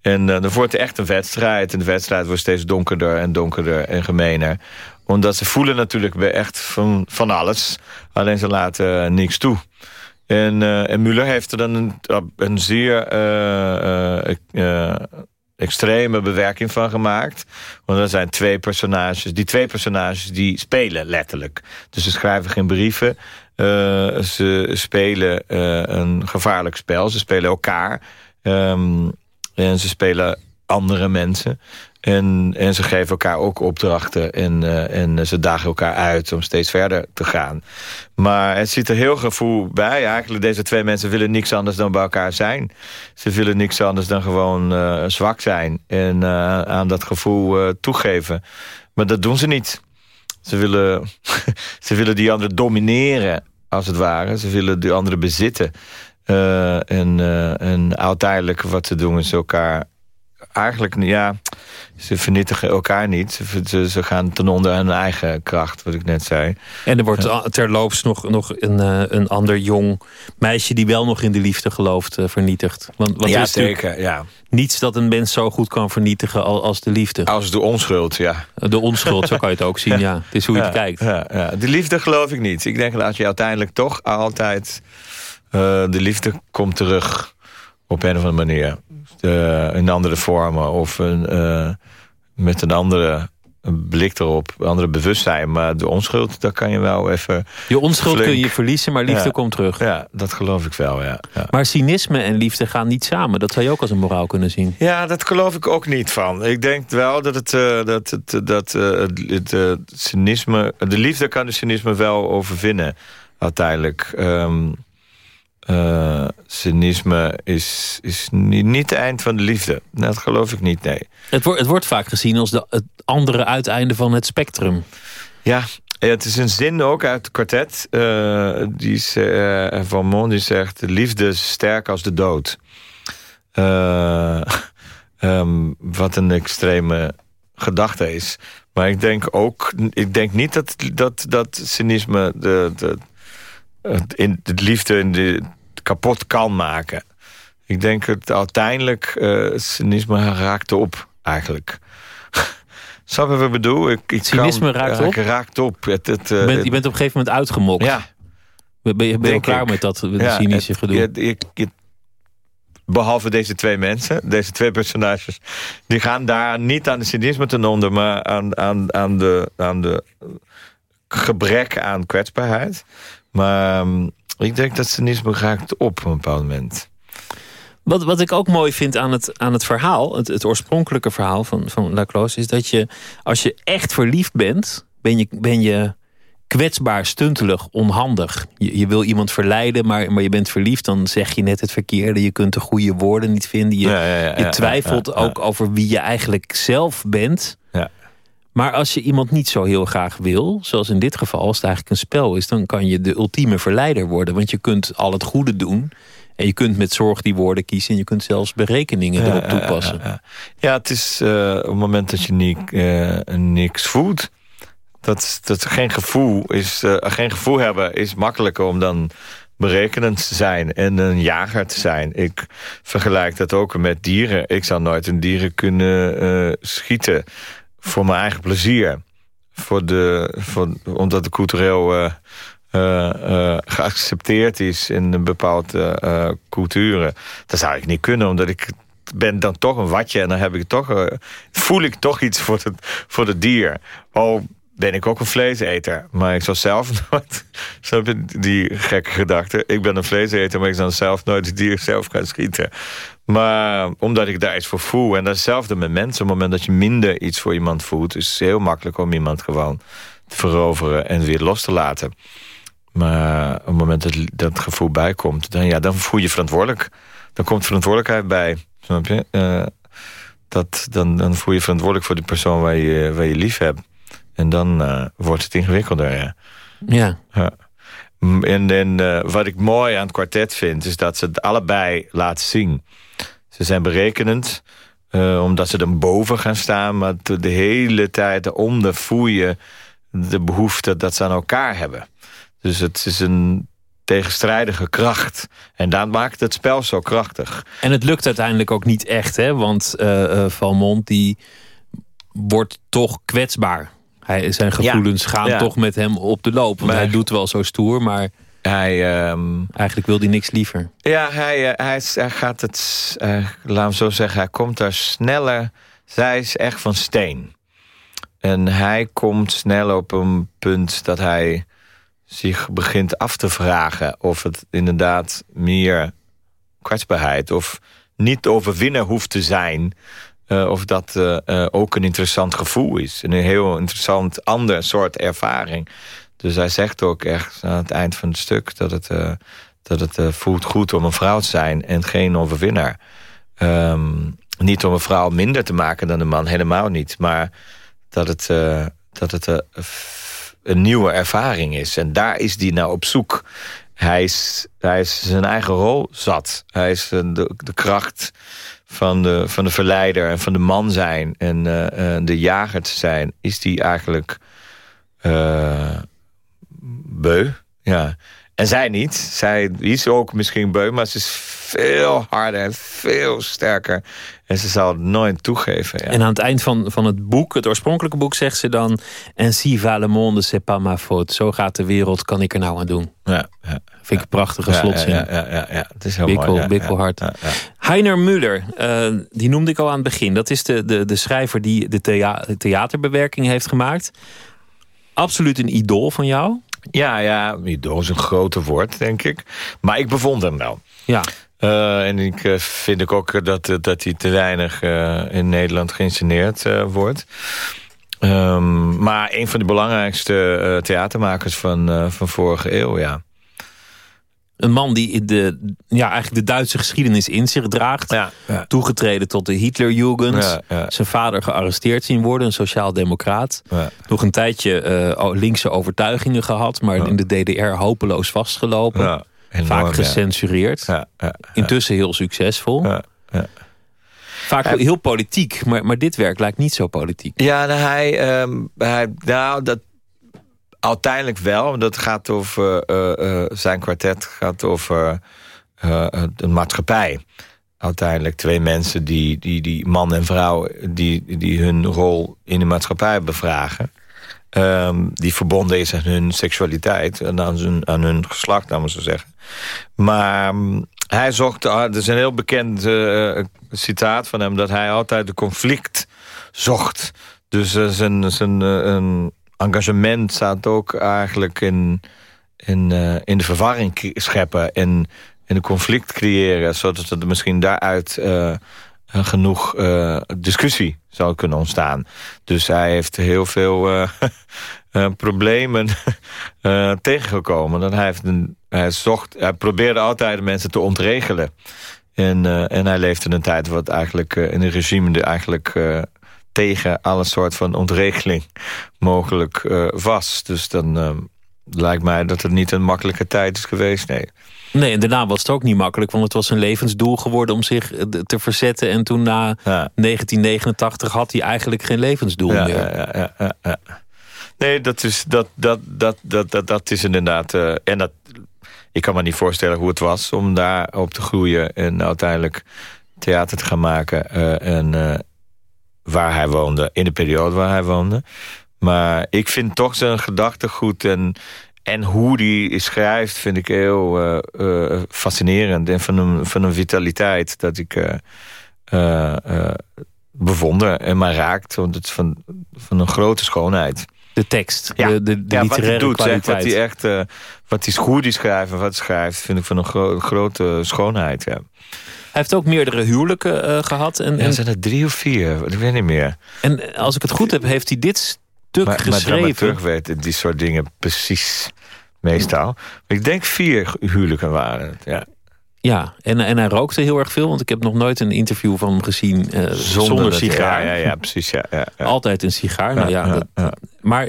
En dan wordt het echt een wedstrijd. En de wedstrijd wordt steeds donkerder en donkerder en gemener omdat ze voelen natuurlijk echt van, van alles. Alleen ze laten niks toe. En, uh, en Muller heeft er dan een, een zeer uh, extreme bewerking van gemaakt. Want er zijn twee personages. Die twee personages die spelen letterlijk. Dus ze schrijven geen brieven. ze spelen een gevaarlijk spel. Ze spelen elkaar. Um, en ze spelen andere mensen. En, en ze geven elkaar ook opdrachten en, uh, en ze dagen elkaar uit om steeds verder te gaan. Maar het zit er heel gevoel bij. Eigenlijk deze twee mensen willen niks anders dan bij elkaar zijn. Ze willen niks anders dan gewoon uh, zwak zijn en uh, aan dat gevoel toegeven. Maar dat doen ze niet. Ze willen, ze willen die anderen domineren, als het ware. Ze willen die anderen bezitten. en, en uiteindelijk wat ze doen is elkaar eigenlijk, ja, ze vernietigen elkaar niet. Ze, ze gaan ten onder aan hun eigen kracht, wat ik net zei.
En er wordt terloops nog, nog een, eh, een ander jong meisje... die wel nog in de liefde gelooft, uh, vernietigd.
Want, want ja, zeker, ja.
Niets dat een mens zo goed kan vernietigen als de liefde.
Als de onschuld, ja.
De onschuld, zo kan je het ook zien, ja. Het is hoe je het kijkt.
Ja, ja. De liefde geloof ik niet. Ik denk dat je uiteindelijk toch altijd... Uh, de liefde komt terug op een of andere manier. Uh, in andere vormen of een, uh, met een andere blik erop, een andere bewustzijn. Maar de onschuld, daar kan je wel even...
Je onschuld kun je verliezen, maar liefde komt terug.
Ja, dat geloof ik wel, ja. ja.
Maar cynisme en liefde gaan niet samen. Dat zou je ook als een moraal kunnen zien.
Ja, dat geloof ik ook niet van. Ik denk wel dat het, uh, dat, het, dat, het, het cynisme... De liefde kan de cynisme wel overwinnen, uiteindelijk. Um, uh, cynisme is, is niet, niet het eind van de liefde. Dat geloof ik niet, nee.
Het, wordt het wordt vaak gezien als de, het andere uiteinde van het spectrum.
Ja, het is een zin ook uit het kwartet. Uh, die is, uh, van Mon die zegt... de liefde is sterk als de dood. Um, wat een extreme gedachte is. Maar ik denk ook... Ik denk niet dat, dat, dat cynisme... De, de, in de liefde in de, kapot kan maken. Ik denk het uiteindelijk uh, cynisme raakt op, eigenlijk. Snap je wat ik bedoel? Ik,
ik cynisme kan, raakt op?
raakt op. Het, het,
je, bent, je bent op een gegeven moment uitgemokt.
Ja.
Ben je, ben je klaar met dat met cynische het, gedoe?
Behalve deze twee mensen, deze twee personages... die gaan daar niet aan de cynisme ten onder... maar aan, aan, aan, de, aan de gebrek aan kwetsbaarheid. Maar um, ik denk dat cynisme raakt op op een bepaald moment.
Wat, wat ik ook mooi vind aan het, aan het verhaal, het, het oorspronkelijke verhaal van, van Laclos, is dat je, als je echt verliefd bent, ben je, ben je kwetsbaar, stuntelig, onhandig. Je, je wil iemand verleiden, maar, maar je bent verliefd, dan zeg je net het verkeerde. Je kunt de goede woorden niet vinden. Je,
Ja, ja, ja,
je twijfelt ook over wie je eigenlijk zelf bent.
Ja.
Maar als je iemand niet zo heel graag wil, zoals in dit geval, als het eigenlijk een spel is, dan kan je de ultieme verleider worden. Want je kunt al het goede doen. En je kunt met zorg die woorden kiezen. En je kunt zelfs berekeningen erop
ja,
toepassen.
Ja, ja. Ja, het is eh, op het moment dat je niet, eh, niks voelt. Dat, dat geen, gevoel is, eh, geen gevoel hebben is makkelijker om dan berekenend te zijn en een jager te zijn. Ik vergelijk dat ook met dieren. Ik zou nooit een dieren kunnen schieten voor mijn eigen plezier. Voor de, voor, omdat het cultureel eh, eh, eh, geaccepteerd is in een bepaalde culturen. Dat zou ik niet kunnen, omdat ik ben dan toch een watje en dan heb ik toch, voel ik toch iets voor het, voor dier. Al ben ik ook een vleeseter, maar ik zou zelf nooit, snap je, die gekke gedachte. Ik ben een vleeseter, maar ik zou zelf nooit het dier zelf gaan schieten. Maar omdat ik daar iets voor voel. En dat is hetzelfde met mensen. Op het moment dat je minder iets voor iemand voelt... is het heel makkelijk om iemand gewoon te veroveren en weer los te laten. Maar op het moment dat dat gevoel bijkomt... dan, ja, dan voel je verantwoordelijk. Dan komt verantwoordelijkheid bij. Snap je? Eh, dat, dan, dan voel je verantwoordelijk voor de persoon waar je, waar je lief hebt. En dan eh, wordt het ingewikkelder, ja.
Ja.
Ja. En, en eh, wat ik mooi aan het kwartet vind... is dat ze het allebei laten zien. Ze zijn berekenend, eh, omdat ze er boven gaan staan... maar de de hele tijd eronder voel je de behoefte dat ze aan elkaar hebben. Dus het is een tegenstrijdige kracht. En dat maakt het spel zo krachtig.
En het lukt uiteindelijk ook niet echt, hè? Want eh, Valmont die wordt toch kwetsbaar. Hij, zijn gevoelens gaan
ja.
toch met hem op de loop. Want
Maar-
hij doet wel zo stoer, maar
Hij... ehm,
eigenlijk wil hij niks liever.
Ja, hij, eh, hij gaat het, eh, laat hem zo zeggen, hij komt daar sneller. Zij is echt van steen. En hij komt snel op een punt dat hij zich begint af te vragen... of het inderdaad meer kwetsbaarheid of niet overwinnen hoeft te zijn... eh, of dat eh, eh, ook een interessant gevoel is. En een heel interessant ander soort ervaring. Dus hij zegt ook echt aan het eind van het stuk... dat het, dat het voelt goed om een vrouw te zijn en geen overwinnaar. Ehm, niet om een vrouw minder te maken dan een man, helemaal niet. Maar dat het, dat het een nieuwe ervaring is. En daar is die nou op zoek. Hij is, hij is zijn eigen rol zat. Hij is de, de kracht van de, van de verleider en van de man zijn... en eh, eh, de jager te zijn, is die eigenlijk eh, beu. Ja. En zij niet. Zij is ook misschien beu, maar ze is veel harder en veel sterker. En ze zal het nooit toegeven. Ja.
En aan het eind van, van het boek, het oorspronkelijke boek, zegt ze dan... Ainsi va le monde, c'est pas ma faute. Zo gaat de wereld, kan ik er nou aan doen.
ja, ja.
Vind ik een prachtige slotzin.
Ja, ja, ja, ja. Het is heel
Bikkel,
mooi. ja,
bikkelhard. Heiner Muller, eh, die noemde ik al aan het begin. Dat is de, de, de schrijver die de thea- theaterbewerking heeft gemaakt. Absoluut een idool van jou.
Ja, ja, idool is een grote woord, denk ik. Maar ik bewonder hem wel.
Ja.
Eh, en ik eh, vind ik ook dat, dat hij te weinig eh, in Nederland geïnsceneerd eh, wordt. Ehm, maar een van de belangrijkste eh, theatermakers van, eh, van vorige eeuw, ja.
Een man die de, ja, eigenlijk de Duitse geschiedenis in zich draagt.
Ja, ja.
Toegetreden tot de Hitlerjugend.
Ja, ja.
Zijn vader gearresteerd zien worden, een sociaal-democraat.
Ja.
Nog een tijdje eh, linkse overtuigingen gehad, maar in de DDR hopeloos vastgelopen.
Ja, enorm,
Vaak
ja.
gecensureerd.
Ja, ja,
Intussen heel succesvol.
ja, ja.
Vaak heel politiek, maar, maar dit werk lijkt niet zo politiek.
Ja, nou, hij, ehm, hij, nou, dat uiteindelijk wel. Dat gaat over eh, eh, zijn kwartet gaat over eh, de maatschappij. Uiteindelijk twee mensen die, die, die man en vrouw, die, die hun rol in de maatschappij bevragen. Ehm, die verbonden is aan hun seksualiteit en aan hun, aan hun geslacht, laten we zo zeggen. Maar mm, hij zocht, ah, er is een heel bekend eh, citaat van hem... dat hij altijd de conflict zocht. Dus eh, zijn, zijn eh, een engagement staat ook eigenlijk in, in, in de verwarring scheppen en in een conflict creëren... zodat er misschien daaruit genoeg discussie zou kunnen ontstaan. Dus hij heeft heel veel problemen tegengekomen. En hij, heeft hij, zocht, hij probeerde altijd de mensen te ontregelen. En, en hij leefde in een tijd wat eigenlijk in een regime die eigenlijk tegen alle soort van ontregeling mogelijk was. Dus dan lijkt mij dat het niet een makkelijke tijd is geweest, nee.
Nee, en daarna was het ook niet makkelijk, want het was een levensdoel geworden om zich te verzetten. En toen na ja. 1989 had hij eigenlijk geen levensdoel
ja,
meer.
Ja, ja, ja, ja, Nee, dat is, dat, dat, dat, dat, dat, dat is inderdaad... en dat ik kan me niet voorstellen hoe het was om daar op te groeien... en uiteindelijk theater te gaan maken. Uh, en uh, waar hij woonde, in de periode waar hij woonde. Maar ik vind toch zijn gedachtegoed en, en hoe hij schrijft... vind ik heel uh, fascinerend en van een, van een vitaliteit... dat ik bewonder en me raakt. Want het is van, van een grote schoonheid
de tekst, ja. de, de, de ja, literaire wat hij doet, kwaliteit.
wat hij echt, uh, wat hij goed die schrijft en wat schrijft, vind ik van een gro grote schoonheid. Ja.
Hij heeft ook meerdere huwelijken uh, gehad. En,
en... zijn er drie of vier? Ik weet niet meer.
En als ik het goed heb, heeft hij dit stuk maar, geschreven. Maar
weten die soort dingen precies meestal. Ik denk vier huwelijken waren het, ja.
Ja, en, en hij rookte heel erg veel. Want ik heb nog nooit een interview van hem gezien uh, zonder, zonder sigaar.
Ja, ja, ja, precies. Ja, ja, ja.
Altijd een sigaar. nou ja, dat, maar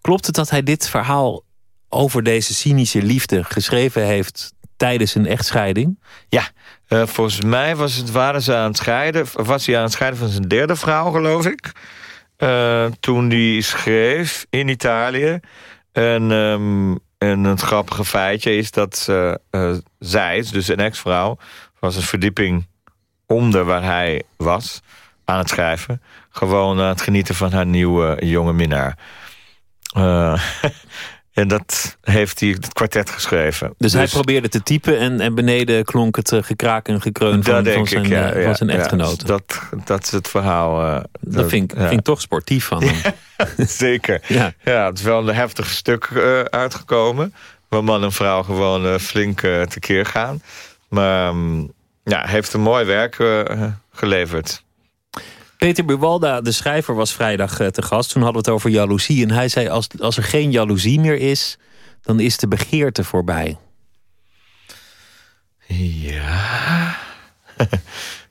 klopt het dat hij dit verhaal over deze cynische liefde geschreven heeft tijdens een echtscheiding?
Ja, uh, volgens mij was, het, waren ze aan het scheiden, was hij aan het scheiden van zijn derde vrouw, geloof ik. Uh, toen hij schreef in Italië. En um, en het grappige feitje is dat uh, zij, dus een ex-vrouw... was een verdieping onder waar hij was aan het schrijven. Gewoon aan het genieten van haar nieuwe jonge minnaar. En dat heeft hij het kwartet geschreven.
Dus, hij dus- probeerde te typen en, en beneden klonk het gekraak en gekreun van, van, zijn, ik, ja, van zijn echtgenote.
dat, dat is het verhaal. Uh,
dat, dat, vind, ik, vind ik toch sportief van hem.
Zeker. Ja. ja, het is wel een heftig stuk uh, uitgekomen. Waar man en vrouw gewoon uh, flink tekeer gaan. Maar um, ja, heeft een mooi werk geleverd.
Peter Buwalda, de schrijver, was vrijdag te gast. Toen hadden we het over jaloezie. En hij zei, als, als er geen jaloezie meer is... dan is de begeerte voorbij.
Ja...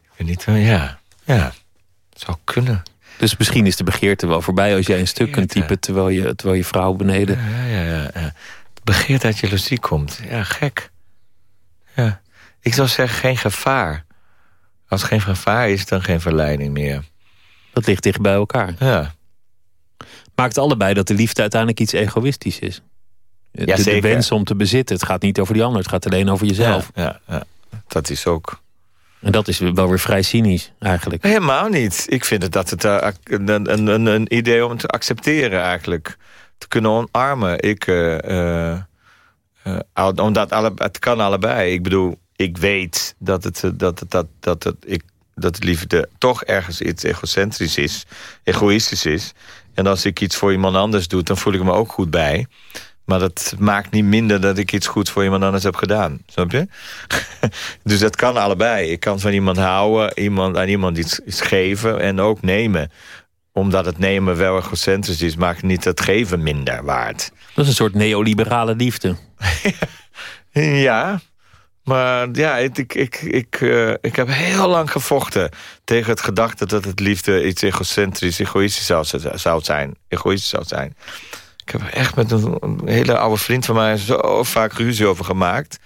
ik weet niet, ja. Ja, zou kunnen.
Dus misschien is de begeerte wel voorbij als jij een stuk kunt typen... terwijl je, terwijl je vrouw beneden...
Ja, ja, ja, ja. Begeerte uit jaloezie komt. Ja, gek. Ja. Ik zou zeggen geen gevaar. Als er geen gevaar is, dan geen verleiding meer.
Dat ligt dicht bij elkaar.
Ja.
Maakt allebei dat de liefde uiteindelijk iets egoïstisch is. Ja, de, de, wens om te bezitten. Het gaat niet over die ander, het gaat alleen over jezelf.
Ja, ja, ja. dat is ook
en dat is wel weer vrij cynisch eigenlijk.
Helemaal niet. Ik vind het dat het uh, een, een, een, idee om te accepteren eigenlijk. Te kunnen omarmen. Ik, uh, uh, omdat alle, het kan allebei. Ik bedoel, ik weet dat het, dat het, dat, dat het, ik, dat liefde toch ergens iets egocentrisch is. Egoïstisch is. En als ik iets voor iemand anders doe, dan voel ik me ook goed bij. Maar dat maakt niet minder dat ik iets goed voor iemand anders heb gedaan. Snap je? dus dat kan allebei. Ik kan van iemand houden, iemand, aan iemand iets, iets geven en ook nemen. Omdat het nemen wel egocentrisch is, maakt niet het geven minder waard.
Dat is een soort neoliberale liefde.
ja, maar ja, ik, ik, ik, ik, uh, ik heb heel lang gevochten tegen het gedachte dat het liefde iets egocentrisch, egoïstisch zou, zou zijn. Egoïstisch zou zijn. Ik heb echt met een, hele oude vriend van mij zo vaak ruzie over gemaakt.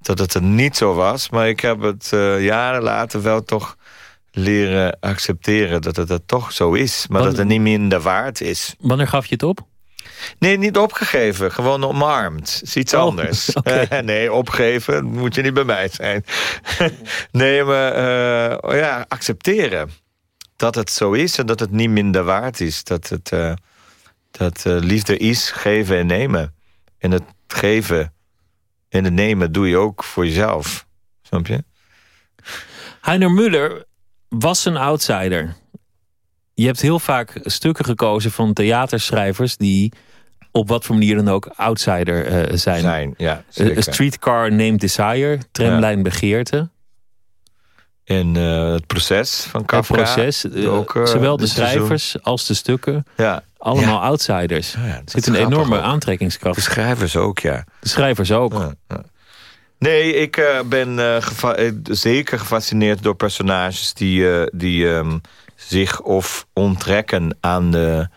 Dat het er niet zo was. Maar ik heb het uh, jaren later wel toch leren accepteren dat het er toch zo is. Maar dat het niet minder waard is.
Wanneer gaf je het op?
Nee, niet opgegeven. Gewoon omarmd. is iets oh, anders. Okay. nee, opgeven moet je niet bij mij zijn. nee, maar uh, ja, accepteren. Dat het zo is en dat het niet minder waard is. Dat het... Uh, dat uh, liefde is geven en nemen. En het geven en het nemen doe je ook voor jezelf. Snap je?
Heiner Muller was een outsider. Je hebt heel vaak stukken gekozen van theaterschrijvers... die op wat voor manier dan ook outsider uh, zijn.
zijn ja, zeker.
streetcar named desire, tramlijn begeerte.
En uh, het proces van Kafka.
Het proces, uh, ook, uh, zowel de schrijvers seizoen. als de stukken.
Ja.
Allemaal
ja.
outsiders.
Ja,
er zit een enorme ook. aantrekkingskracht.
De schrijvers ook, ja.
De schrijvers ook.
Nee, ik ben geva zeker gefascineerd door personages die, die um, zich of onttrekken aan de,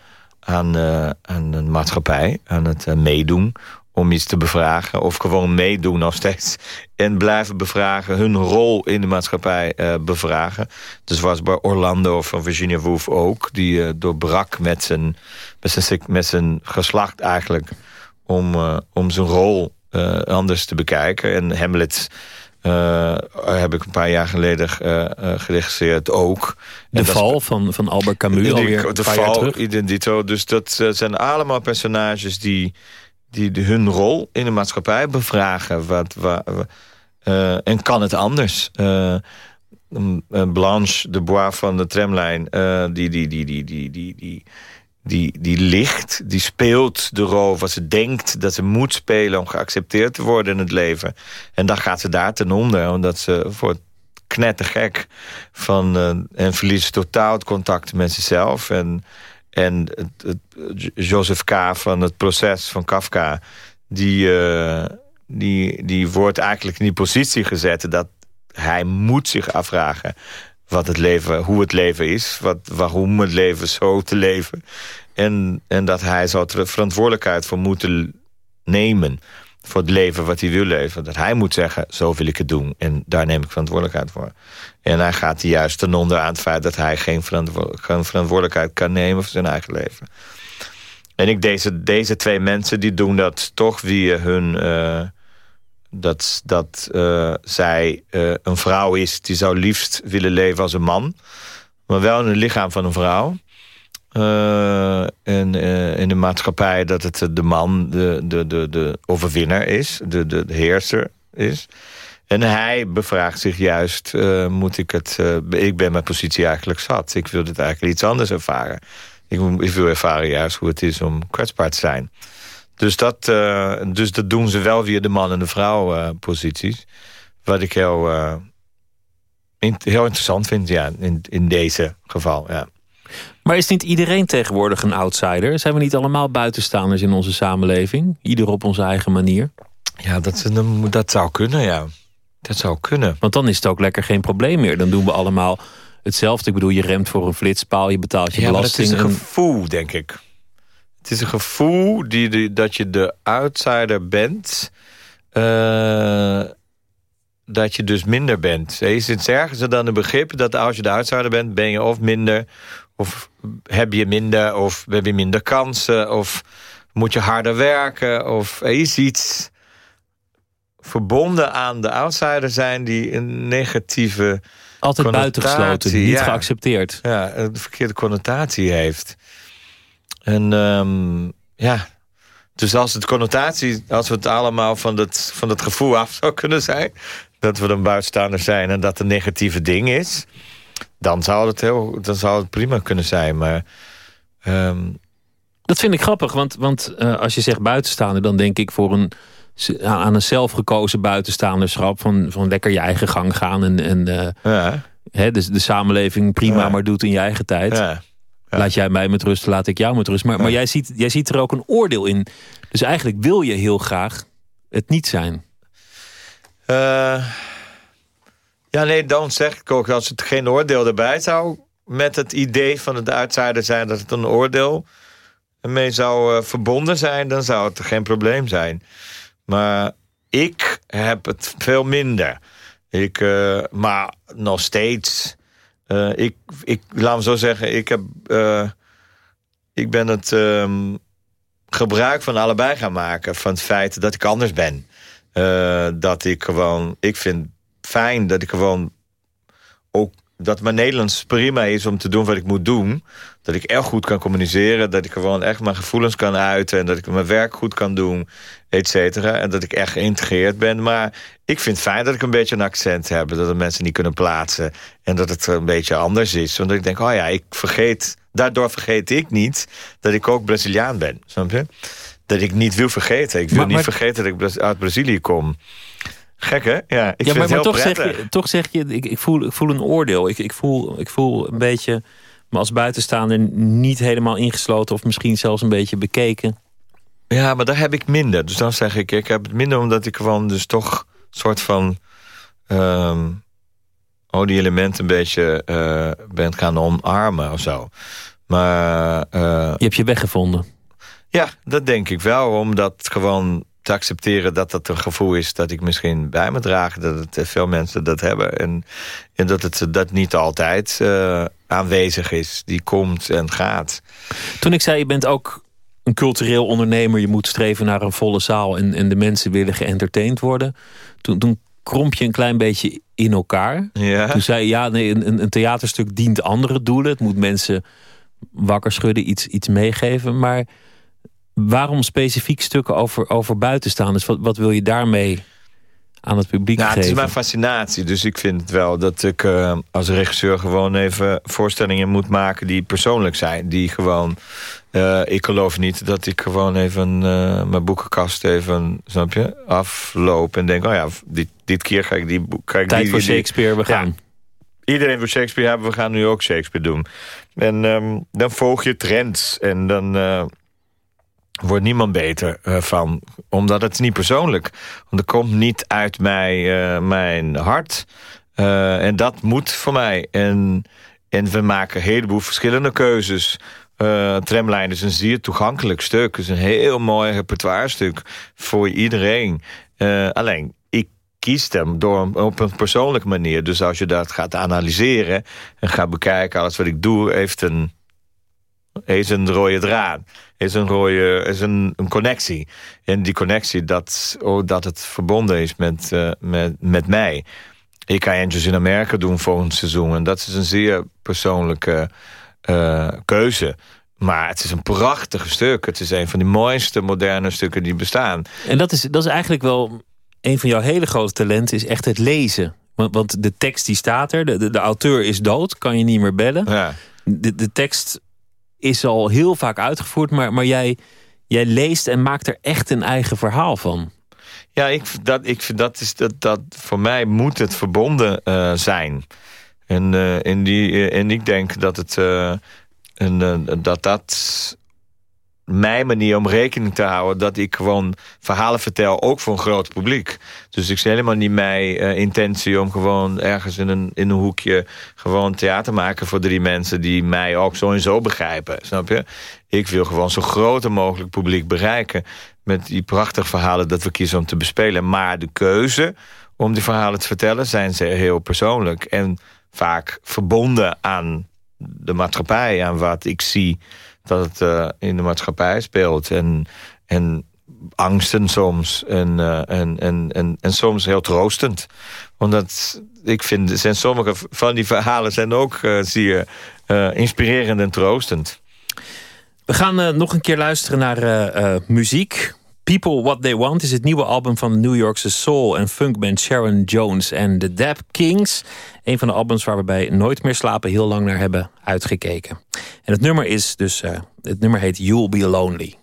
aan, aan de maatschappij, aan het meedoen om iets te bevragen. Of gewoon meedoen nog steeds. En blijven bevragen. Hun rol in de maatschappij uh, bevragen. Dus was bij Orlando van Virginia Woolf ook. Die uh, doorbrak met zijn, met, zijn, met zijn geslacht eigenlijk. Om, uh, om zijn rol anders te bekijken. En Hamlet... heb ik een paar jaar geleden geregisseerd ook.
De
en
val van, van Albert Camus alweer
De
jaar
val. Identito. Dus dat zijn allemaal personages die die de, hun rol in de maatschappij bevragen. Wat, wat, uh, en kan het anders? Uh, Blanche de Bois van de tramlijn, uh, die, die, die, die, die, die, die, die, die ligt, die speelt de rol wat ze denkt dat ze moet spelen... om geaccepteerd te worden in het leven. En dan gaat ze daar ten onder, omdat ze voor knettergek van... en verliest totaal het contact met zichzelf... En, en het, Joseph K. van het proces van Kafka... Die, uh, die, die wordt eigenlijk in die positie gezet... dat hij moet zich afvragen wat het leven, hoe het leven is... Wat, waarom het leven zo te leven. En, en dat hij zou er verantwoordelijkheid voor moeten nemen... voor het leven wat hij wil leven. Dat hij moet zeggen, zo wil ik het doen. En daar neem ik verantwoordelijkheid voor. En hij gaat juist ten onder aan het feit... dat hij geen, verantwo geen verantwoordelijkheid kan nemen voor zijn eigen leven. En ik, deze, deze twee mensen die doen dat toch via hun... Uh, dat, dat uh, zij uh, een vrouw is die zou liefst willen leven als een man. Maar wel in het lichaam van een vrouw. en in de maatschappij dat het de man de, de, de, de overwinnaar is. De, de, de heerser is. En hij bevraagt zich juist, moet ik het... Ik ben mijn positie eigenlijk zat. Ik wil dit eigenlijk iets anders ervaren. Ik, ik, wil ervaren juist hoe het is om kwetsbaar te zijn. Dus dat, uh, dus dat doen ze wel via de man- en de vrouw posities. Wat ik heel, in, heel interessant vind, ja, in, in deze geval, ja.
Maar is niet iedereen tegenwoordig een outsider? Zijn we niet allemaal buitenstaanders in onze samenleving? Ieder op onze eigen manier?
Ja, dat, dat zou kunnen, ja. Dat zou kunnen.
Want dan is het ook lekker geen probleem meer. Dan doen we allemaal hetzelfde. Ik bedoel, je remt voor een flitspaal, je betaalt je
ja,
belasting.
het is een gevoel, denk ik. Het is een gevoel die, die, dat je de outsider bent... Uh, dat je dus minder bent. Is het ergens dan een begrip dat als je de outsider bent... ben je of minder, of heb je minder, of heb je minder kansen... of moet je harder werken, of er is iets verbonden aan de outsider zijn... die een negatieve
Altijd buitengesloten, niet
ja,
geaccepteerd.
Ja, een verkeerde connotatie heeft. En um, ja, dus als het connotatie... als we het allemaal van het, van het gevoel af zou kunnen zijn... dat we een buitenstaander zijn en dat een negatieve ding is... dan zou het, heel, dan zou het prima kunnen zijn, maar... Um,
dat vind ik grappig, want, want uh, als je zegt buitenstaander... dan denk ik voor een aan een zelfgekozen buitenstaanderschap... van, van lekker je eigen gang gaan en, en uh,
ja.
hè, de, de samenleving prima
Ja.
maar doet in je eigen tijd.
ja.
Laat jij mij met rust, laat ik jou met rust. Maar, maar jij, ziet, jij ziet er ook een oordeel in. Dus eigenlijk wil je heel graag het niet zijn.
Uh, ja, nee, dan zeg ik ook... als het geen oordeel erbij zou... met het idee van het outsider zijn... dat het een oordeel ermee zou uh, verbonden zijn... dan zou het geen probleem zijn. Maar ik heb het veel minder. Ik, uh, maar nog steeds... Uh, ik, ik, laat me zo zeggen, ik, heb, uh, ik ben het um, gebruik van allebei gaan maken. Van het feit dat ik anders ben. Uh, dat ik gewoon, ik vind fijn dat ik gewoon ook, dat mijn Nederlands prima is om te doen wat ik moet doen. Dat ik echt goed kan communiceren. Dat ik gewoon echt mijn gevoelens kan uiten. En dat ik mijn werk goed kan doen, et cetera. En dat ik echt geïntegreerd ben. Maar ik vind het fijn dat ik een beetje een accent heb. Dat de mensen niet kunnen plaatsen. En dat het een beetje anders is. Want ik denk, oh ja, ik vergeet... Daardoor vergeet ik niet dat ik ook Braziliaan ben. Snap je? dat ik niet wil vergeten. Ik wil
Maar-
niet
maar-
vergeten dat ik uit Brazilië kom. Gek, hè? Ja, ik
ja,
vind
maar,
het
maar
heel
toch, zeg
prettig.
je, toch zeg je, ik, ik, voel, ik voel een oordeel. Ik, ik, voel, ik voel een beetje me als buitenstaander niet helemaal ingesloten... of misschien zelfs een beetje bekeken.
Ja, maar daar heb ik minder. Dus dan zeg ik, ik heb het minder omdat ik gewoon dus toch een soort van... ehm oh, die elementen een beetje eh, ben gaan omarmen of zo. Maar eh,
Je hebt je weggevonden.
ja, dat denk ik wel. Om dat gewoon te accepteren dat dat een gevoel is dat ik misschien bij me draag. Dat het veel mensen dat hebben. En, en dat het dat niet altijd eh, aanwezig is. Die komt en gaat.
Toen ik zei, je bent ook een cultureel ondernemer... je moet streven naar een volle zaal... en, en de mensen willen geëntertained worden... Toen, toen kromp je een klein beetje in elkaar.
Ja.
Toen zei je, ja, nee, een, een theaterstuk dient andere doelen. Het moet mensen wakker schudden, iets, iets meegeven. Maar waarom specifiek stukken over, over buitenstaanders? Wat, wat wil je daarmee aan het publiek
Nou, het is mijn fascinatie. Dus ik vind het wel dat ik eh, als regisseur gewoon even voorstellingen moet maken die persoonlijk zijn. Die gewoon. eh, ik geloof niet dat ik gewoon even eh, mijn boekenkast even, snap je, afloop en denk, oh ja, dit, dit keer ga ik die boek. Ga ik
Tijd
die,
voor Shakespeare, we gaan.
Iedereen wil Shakespeare hebben, we gaan nu ook Shakespeare doen. En ehm, dan volg je trends en dan wordt niemand beter eh, van. Omdat het niet persoonlijk. Want het komt niet uit mij, eh, mijn hart. Eh, en dat moet voor mij. En, en we maken een heleboel verschillende keuzes. Tramlijn is een zeer toegankelijk stuk. Het is een heel mooi repertoirestuk voor iedereen. Alleen, ik kies hem door, op een persoonlijke manier. Dus als je dat gaat analyseren en gaat bekijken... alles wat ik doe heeft een, heeft een rode draad. Is een rode is een, een connectie. En die connectie, dat, oh, dat het verbonden is met, eh, met, met mij. Ik ga Angels in Amerika doen volgend seizoen. En dat is een zeer persoonlijke eh, keuze. Maar het is een prachtig stuk. Het is een van de mooiste moderne stukken die bestaan.
En dat is, dat is eigenlijk wel een van jouw hele grote talenten, is echt het lezen. Want, want de tekst die staat er, de, de, de auteur is dood, kan je niet meer bellen.
Ja.
De, de tekst is al heel vaak uitgevoerd, maar, maar jij, jij leest en maakt er echt een eigen verhaal van.
Ja, ik, dat, ik dat is dat, dat voor mij moet het verbonden eh, zijn. En, eh, en, die, eh, en ik denk dat het eh, eh, dat dat mijn manier om rekening te houden dat ik gewoon verhalen vertel, ook voor een groot publiek. Dus ik zie helemaal niet mijn eh, intentie om gewoon ergens in een, in een hoekje gewoon theater maken voor drie mensen die mij ook zo en zo begrijpen. Snap je? Ik wil gewoon zo groot mogelijk publiek bereiken met die prachtige verhalen dat we kiezen om te bespelen. Maar de keuze om die verhalen te vertellen zijn ze heel persoonlijk en vaak verbonden aan de maatschappij, aan wat ik zie dat het eh, in de maatschappij speelt. En, en angsten soms. En, eh, en, en, en, en soms heel troostend. Omdat ik vind, zijn sommige van die verhalen zijn ook eh, inspirerend en troostend.
We gaan nog een keer luisteren naar muziek. People What They Want is het nieuwe album van de New Yorkse soul- en funkband Sharon Jones en The Dap Kings. Een van de albums waar we bij Nooit meer slapen heel lang naar hebben uitgekeken. En het nummer is dus, eh, het nummer heet You'll Be Lonely.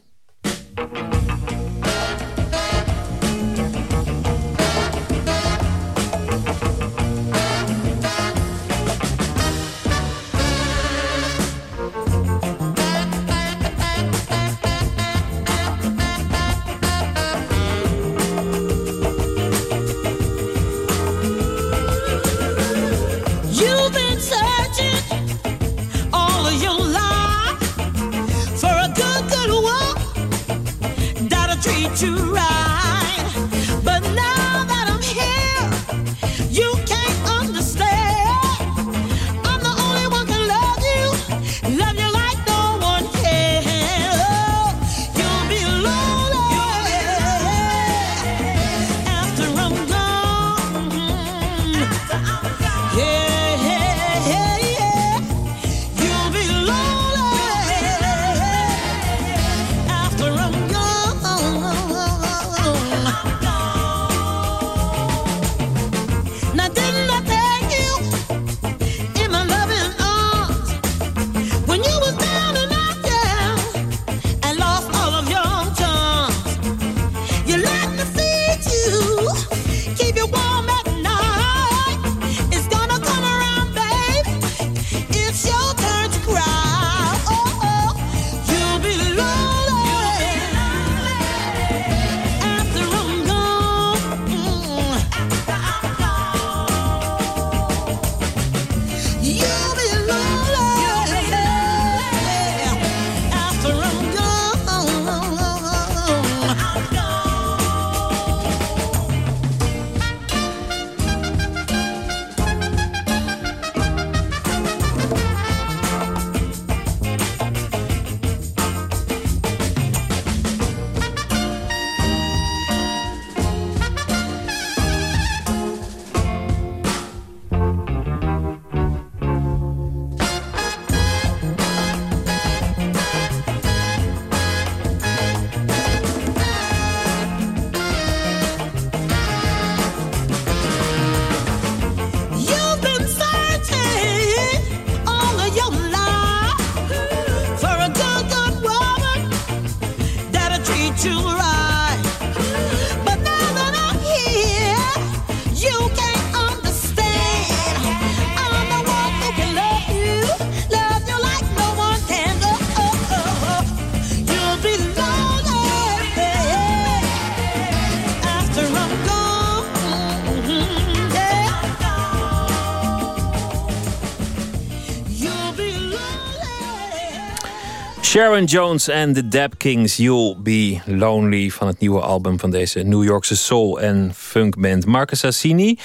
Sharon Jones en de Dap Kings, You'll Be Lonely... van het nieuwe album van deze New Yorkse soul- en funkband Marcus Assini.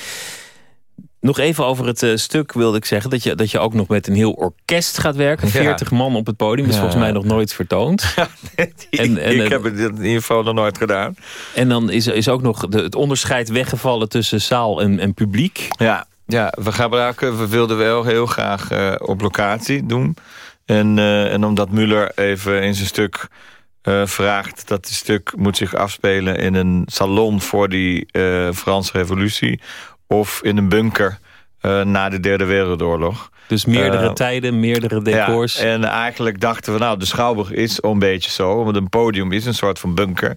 Nog even over het uh, stuk wilde ik zeggen... Dat je, dat je ook nog met een heel orkest gaat werken. 40 ja. man op het podium. is ja. volgens mij nog nooit vertoond.
en, en, ik heb het in ieder geval nog nooit gedaan.
En dan is, is ook nog de, het onderscheid weggevallen tussen zaal en, en publiek.
Ja, ja, we gebruiken, we wilden wel heel graag uh, op locatie doen. En, uh, en omdat Muller even in zijn stuk uh, vraagt... dat het stuk moet zich afspelen in een salon voor die Franse revolutie... of in een bunker na de Derde Wereldoorlog.
Dus meerdere tijden, meerdere decors.
Ja, en eigenlijk dachten we, nou, de Schouwburg is een beetje zo. Want een podium is een soort van bunker.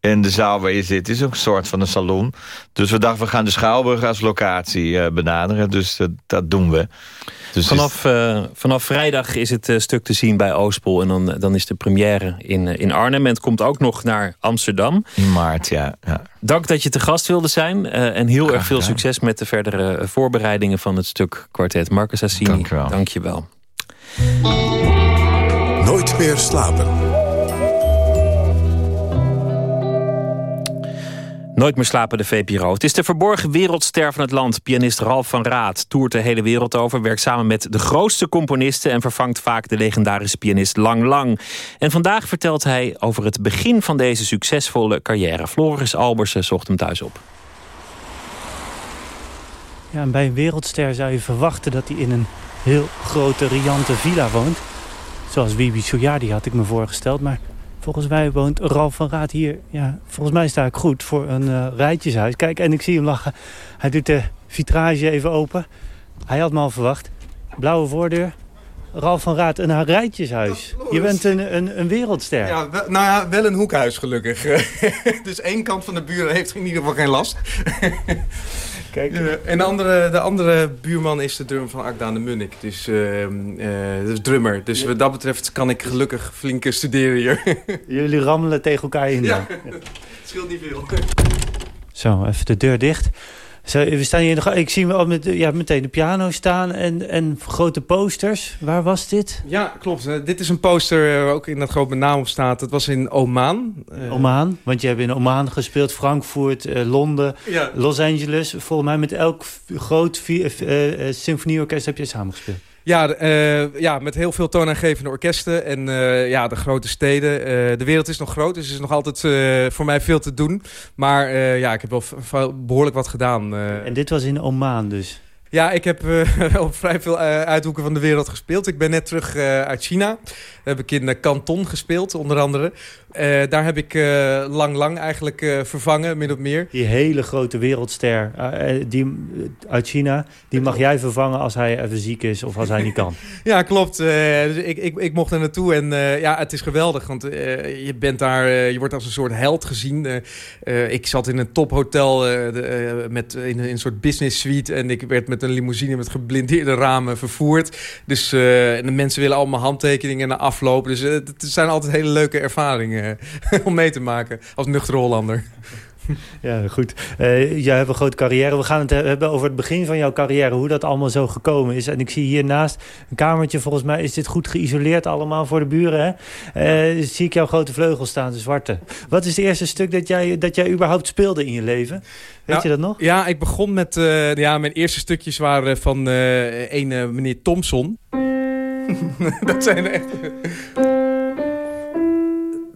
En de zaal waar je zit is ook een soort van een salon. Dus we dachten, we gaan de Schouwburg als locatie uh, benaderen. Dus dat, dat doen we. Dus
vanaf, uh, vanaf vrijdag is het uh, stuk te zien bij Oostpol. En dan, dan is de première in, in Arnhem. En het komt ook nog naar Amsterdam.
In maart, ja. ja.
Dank dat je te gast wilde zijn. en heel Graag erg veel succes met de verdere voorbereidingen van het stuk kwartet. Marcus Assini, dank je wel. Dank je wel.
Nooit meer slapen.
Nooit meer slapen de VPRO. Het is de verborgen wereldster van het land. Pianist Ralf van Raad toert de hele wereld over. Werkt samen met de grootste componisten. En vervangt vaak de legendarische pianist Lang Lang. En vandaag vertelt hij over het begin van deze succesvolle carrière. Floris Albersen zocht hem thuis op.
Ja, en bij een wereldster zou je verwachten dat hij in een heel grote, riante villa woont. Zoals Wibi Soyadi had ik me voorgesteld. Maar Volgens mij woont Ralf van Raad hier. Ja, volgens mij sta ik goed voor een uh, rijtjeshuis. Kijk, en ik zie hem lachen. Hij doet de vitrage even open. Hij had me al verwacht. Blauwe voordeur. Ralf van Raad, een rijtjeshuis. Je bent een, een, een wereldster.
Ja, wel, nou ja, wel een hoekhuis gelukkig. dus één kant van de buren heeft in ieder geval geen last. Kijk. en de andere, de andere buurman is de drummer van Akda de Munnik. Dus, uh, uh, dus drummer. Dus wat dat betreft kan ik gelukkig flink studeren hier.
Jullie rammelen tegen elkaar in.
Ja, het scheelt niet veel.
Zo, even de deur dicht. We staan hier nog, ik zie wel met, ja, meteen de piano staan en, en grote posters. Waar was dit?
Ja, klopt. Uh, dit is een poster uh, ook in dat groot met naam op staat. Dat was in Oman.
Uh, Oman, want je hebt in Oman gespeeld. Frankfurt, Londen, ja. Los Angeles. Volgens mij met elk groot symfonieorkest heb je samengespeeld.
Ja, uh, ja, met heel veel toonaangevende orkesten en uh, ja, de grote steden. Uh, de wereld is nog groot, dus er is nog altijd voor mij veel te doen. Maar ja, ik heb wel behoorlijk wat gedaan.
En dit was in Oman dus?
Ja, ik heb uh, op vrij veel uh, uithoeken van de wereld gespeeld. Ik ben net terug uh, uit China. Daar heb ik in Canton gespeeld, onder andere. Daar heb ik lang lang eigenlijk vervangen, min of meer.
Die hele grote wereldster die, uit China... die mag jij vervangen als hij even ziek is of als hij niet kan.
ja, klopt. dus ik, ik, ik mocht er naartoe en ja, het is geweldig. Want je bent daar, je wordt als een soort held gezien. ik zat in een tophotel de, met, in, een soort business suite... en ik werd met een limousine met geblindeerde ramen vervoerd. Dus de mensen willen allemaal handtekeningen na afloop. Dus het zijn altijd hele leuke ervaringen om mee te maken als nuchtere Hollander.
Ja, goed. Uh, jij hebt een grote carrière. We gaan het hebben over het begin van jouw carrière. Hoe dat allemaal zo gekomen is. En ik zie hiernaast een kamertje. Volgens mij is dit goed geïsoleerd allemaal voor de buren. Hè? Uh, zie ik jouw grote vleugel staan, de zwarte. Wat is het eerste stuk dat jij, dat jij überhaupt speelde in je leven? Weet
ja,
je dat nog?
Ja, ik begon met... Uh, ja, mijn eerste stukjes waren van een meneer Thompson. dat zijn echt...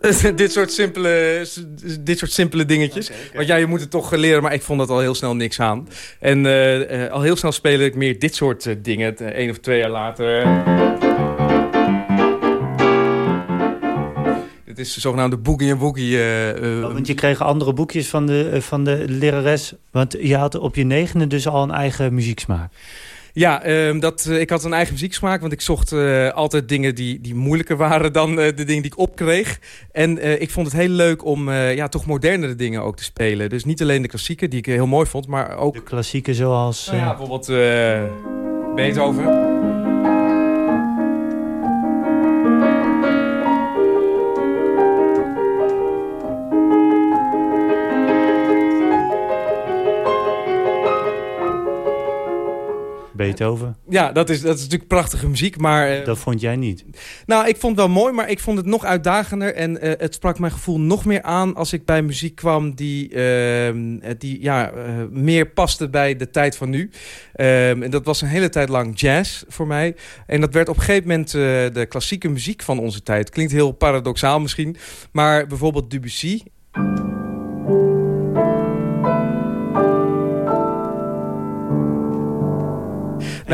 dit, soort simpele, dit soort simpele dingetjes. Okay, okay. Want ja, je moet het toch leren, maar ik vond dat al heel snel niks aan. En uh, uh, al heel snel spelen ik meer dit soort uh, dingen. Eén of twee jaar later. Dit is de zogenaamde boogie en woogie.
Oh, want je kreeg andere boekjes van de, van de lerares. Want je had op je negende dus al een eigen muzieksmaak.
Ja, um, dat, uh, ik had een eigen muzieksmaak. Want ik zocht uh, altijd dingen die, die moeilijker waren dan uh, de dingen die ik opkreeg. En ik vond het heel leuk om ja, toch modernere dingen ook te spelen. Dus niet alleen de klassieken, die ik heel mooi vond, maar ook...
De klassieken zoals...
Nou ja, bijvoorbeeld Beethoven.
Beethoven.
Ja, dat is, dat is natuurlijk prachtige muziek, maar... eh,
Dat vond jij niet.
Nou, ik vond het wel mooi, maar ik vond het nog uitdagender. En eh, het sprak mijn gevoel nog meer aan als ik bij muziek kwam die, ehm, eh, die ja, eh, meer paste bij de tijd van nu. Ehm, en dat was een hele tijd lang jazz voor mij. En dat werd op een gegeven moment de klassieke muziek van onze tijd. Klinkt heel paradoxaal misschien, maar bijvoorbeeld Debussy.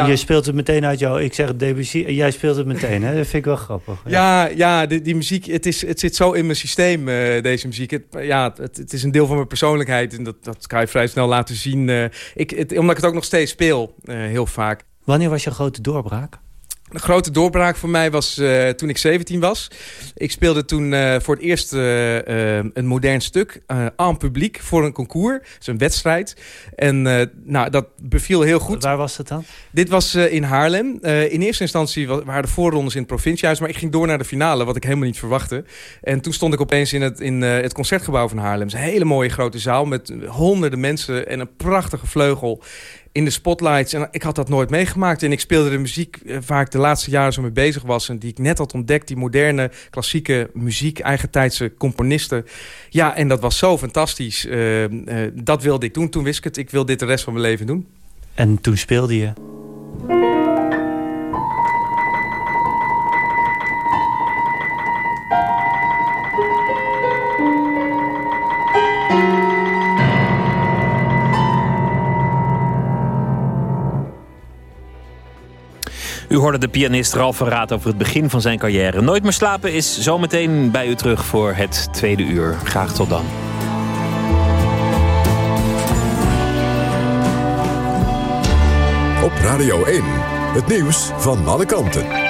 Nou-
je speelt het meteen uit jou. Ik zeg Debussy en jij speelt het meteen. Hè? Dat vind ik wel grappig.
Ja, ja die, die muziek, het, is, het zit zo in mijn systeem, eh, deze muziek. Het, ja, het, het is een deel van mijn persoonlijkheid en dat, dat kan je vrij snel laten zien. eh, ik, het, omdat ik het ook nog steeds speel, eh, heel vaak.
Wanneer was je grote doorbraak?
Een grote doorbraak voor mij was eh, toen ik 17 was. Ik speelde toen eh, voor het eerst eh, een modern stuk aan publiek voor een concours. Is een wedstrijd. En nou, dat beviel heel goed.
Waar was dat dan?
Dit was in Haarlem. In eerste instantie wa- waren de voorrondes in het provinciehuis, maar ik ging door naar de finale, wat ik helemaal niet verwachtte. En toen stond ik opeens in het, in, het concertgebouw van Haarlem. Het is een hele mooie grote zaal met honderden mensen en een prachtige vleugel in de spotlights. En ik had dat nooit meegemaakt. En ik speelde de muziek eh, waar ik de laatste jaren zo mee bezig was. En die ik net had ontdekt. Die moderne, klassieke muziek, eigentijdse componisten. Ja, en dat was zo fantastisch. Eh, eh, dat wilde ik doen. Toen wist ik het. Ik wil dit de rest van mijn leven doen.
En toen speelde je.
U hoorde de pianist Ralf van Raad over het begin van zijn carrière. Nooit meer slapen is zometeen bij u terug voor het tweede uur. Graag tot dan.
Op Radio 1. Het nieuws van alle kanten.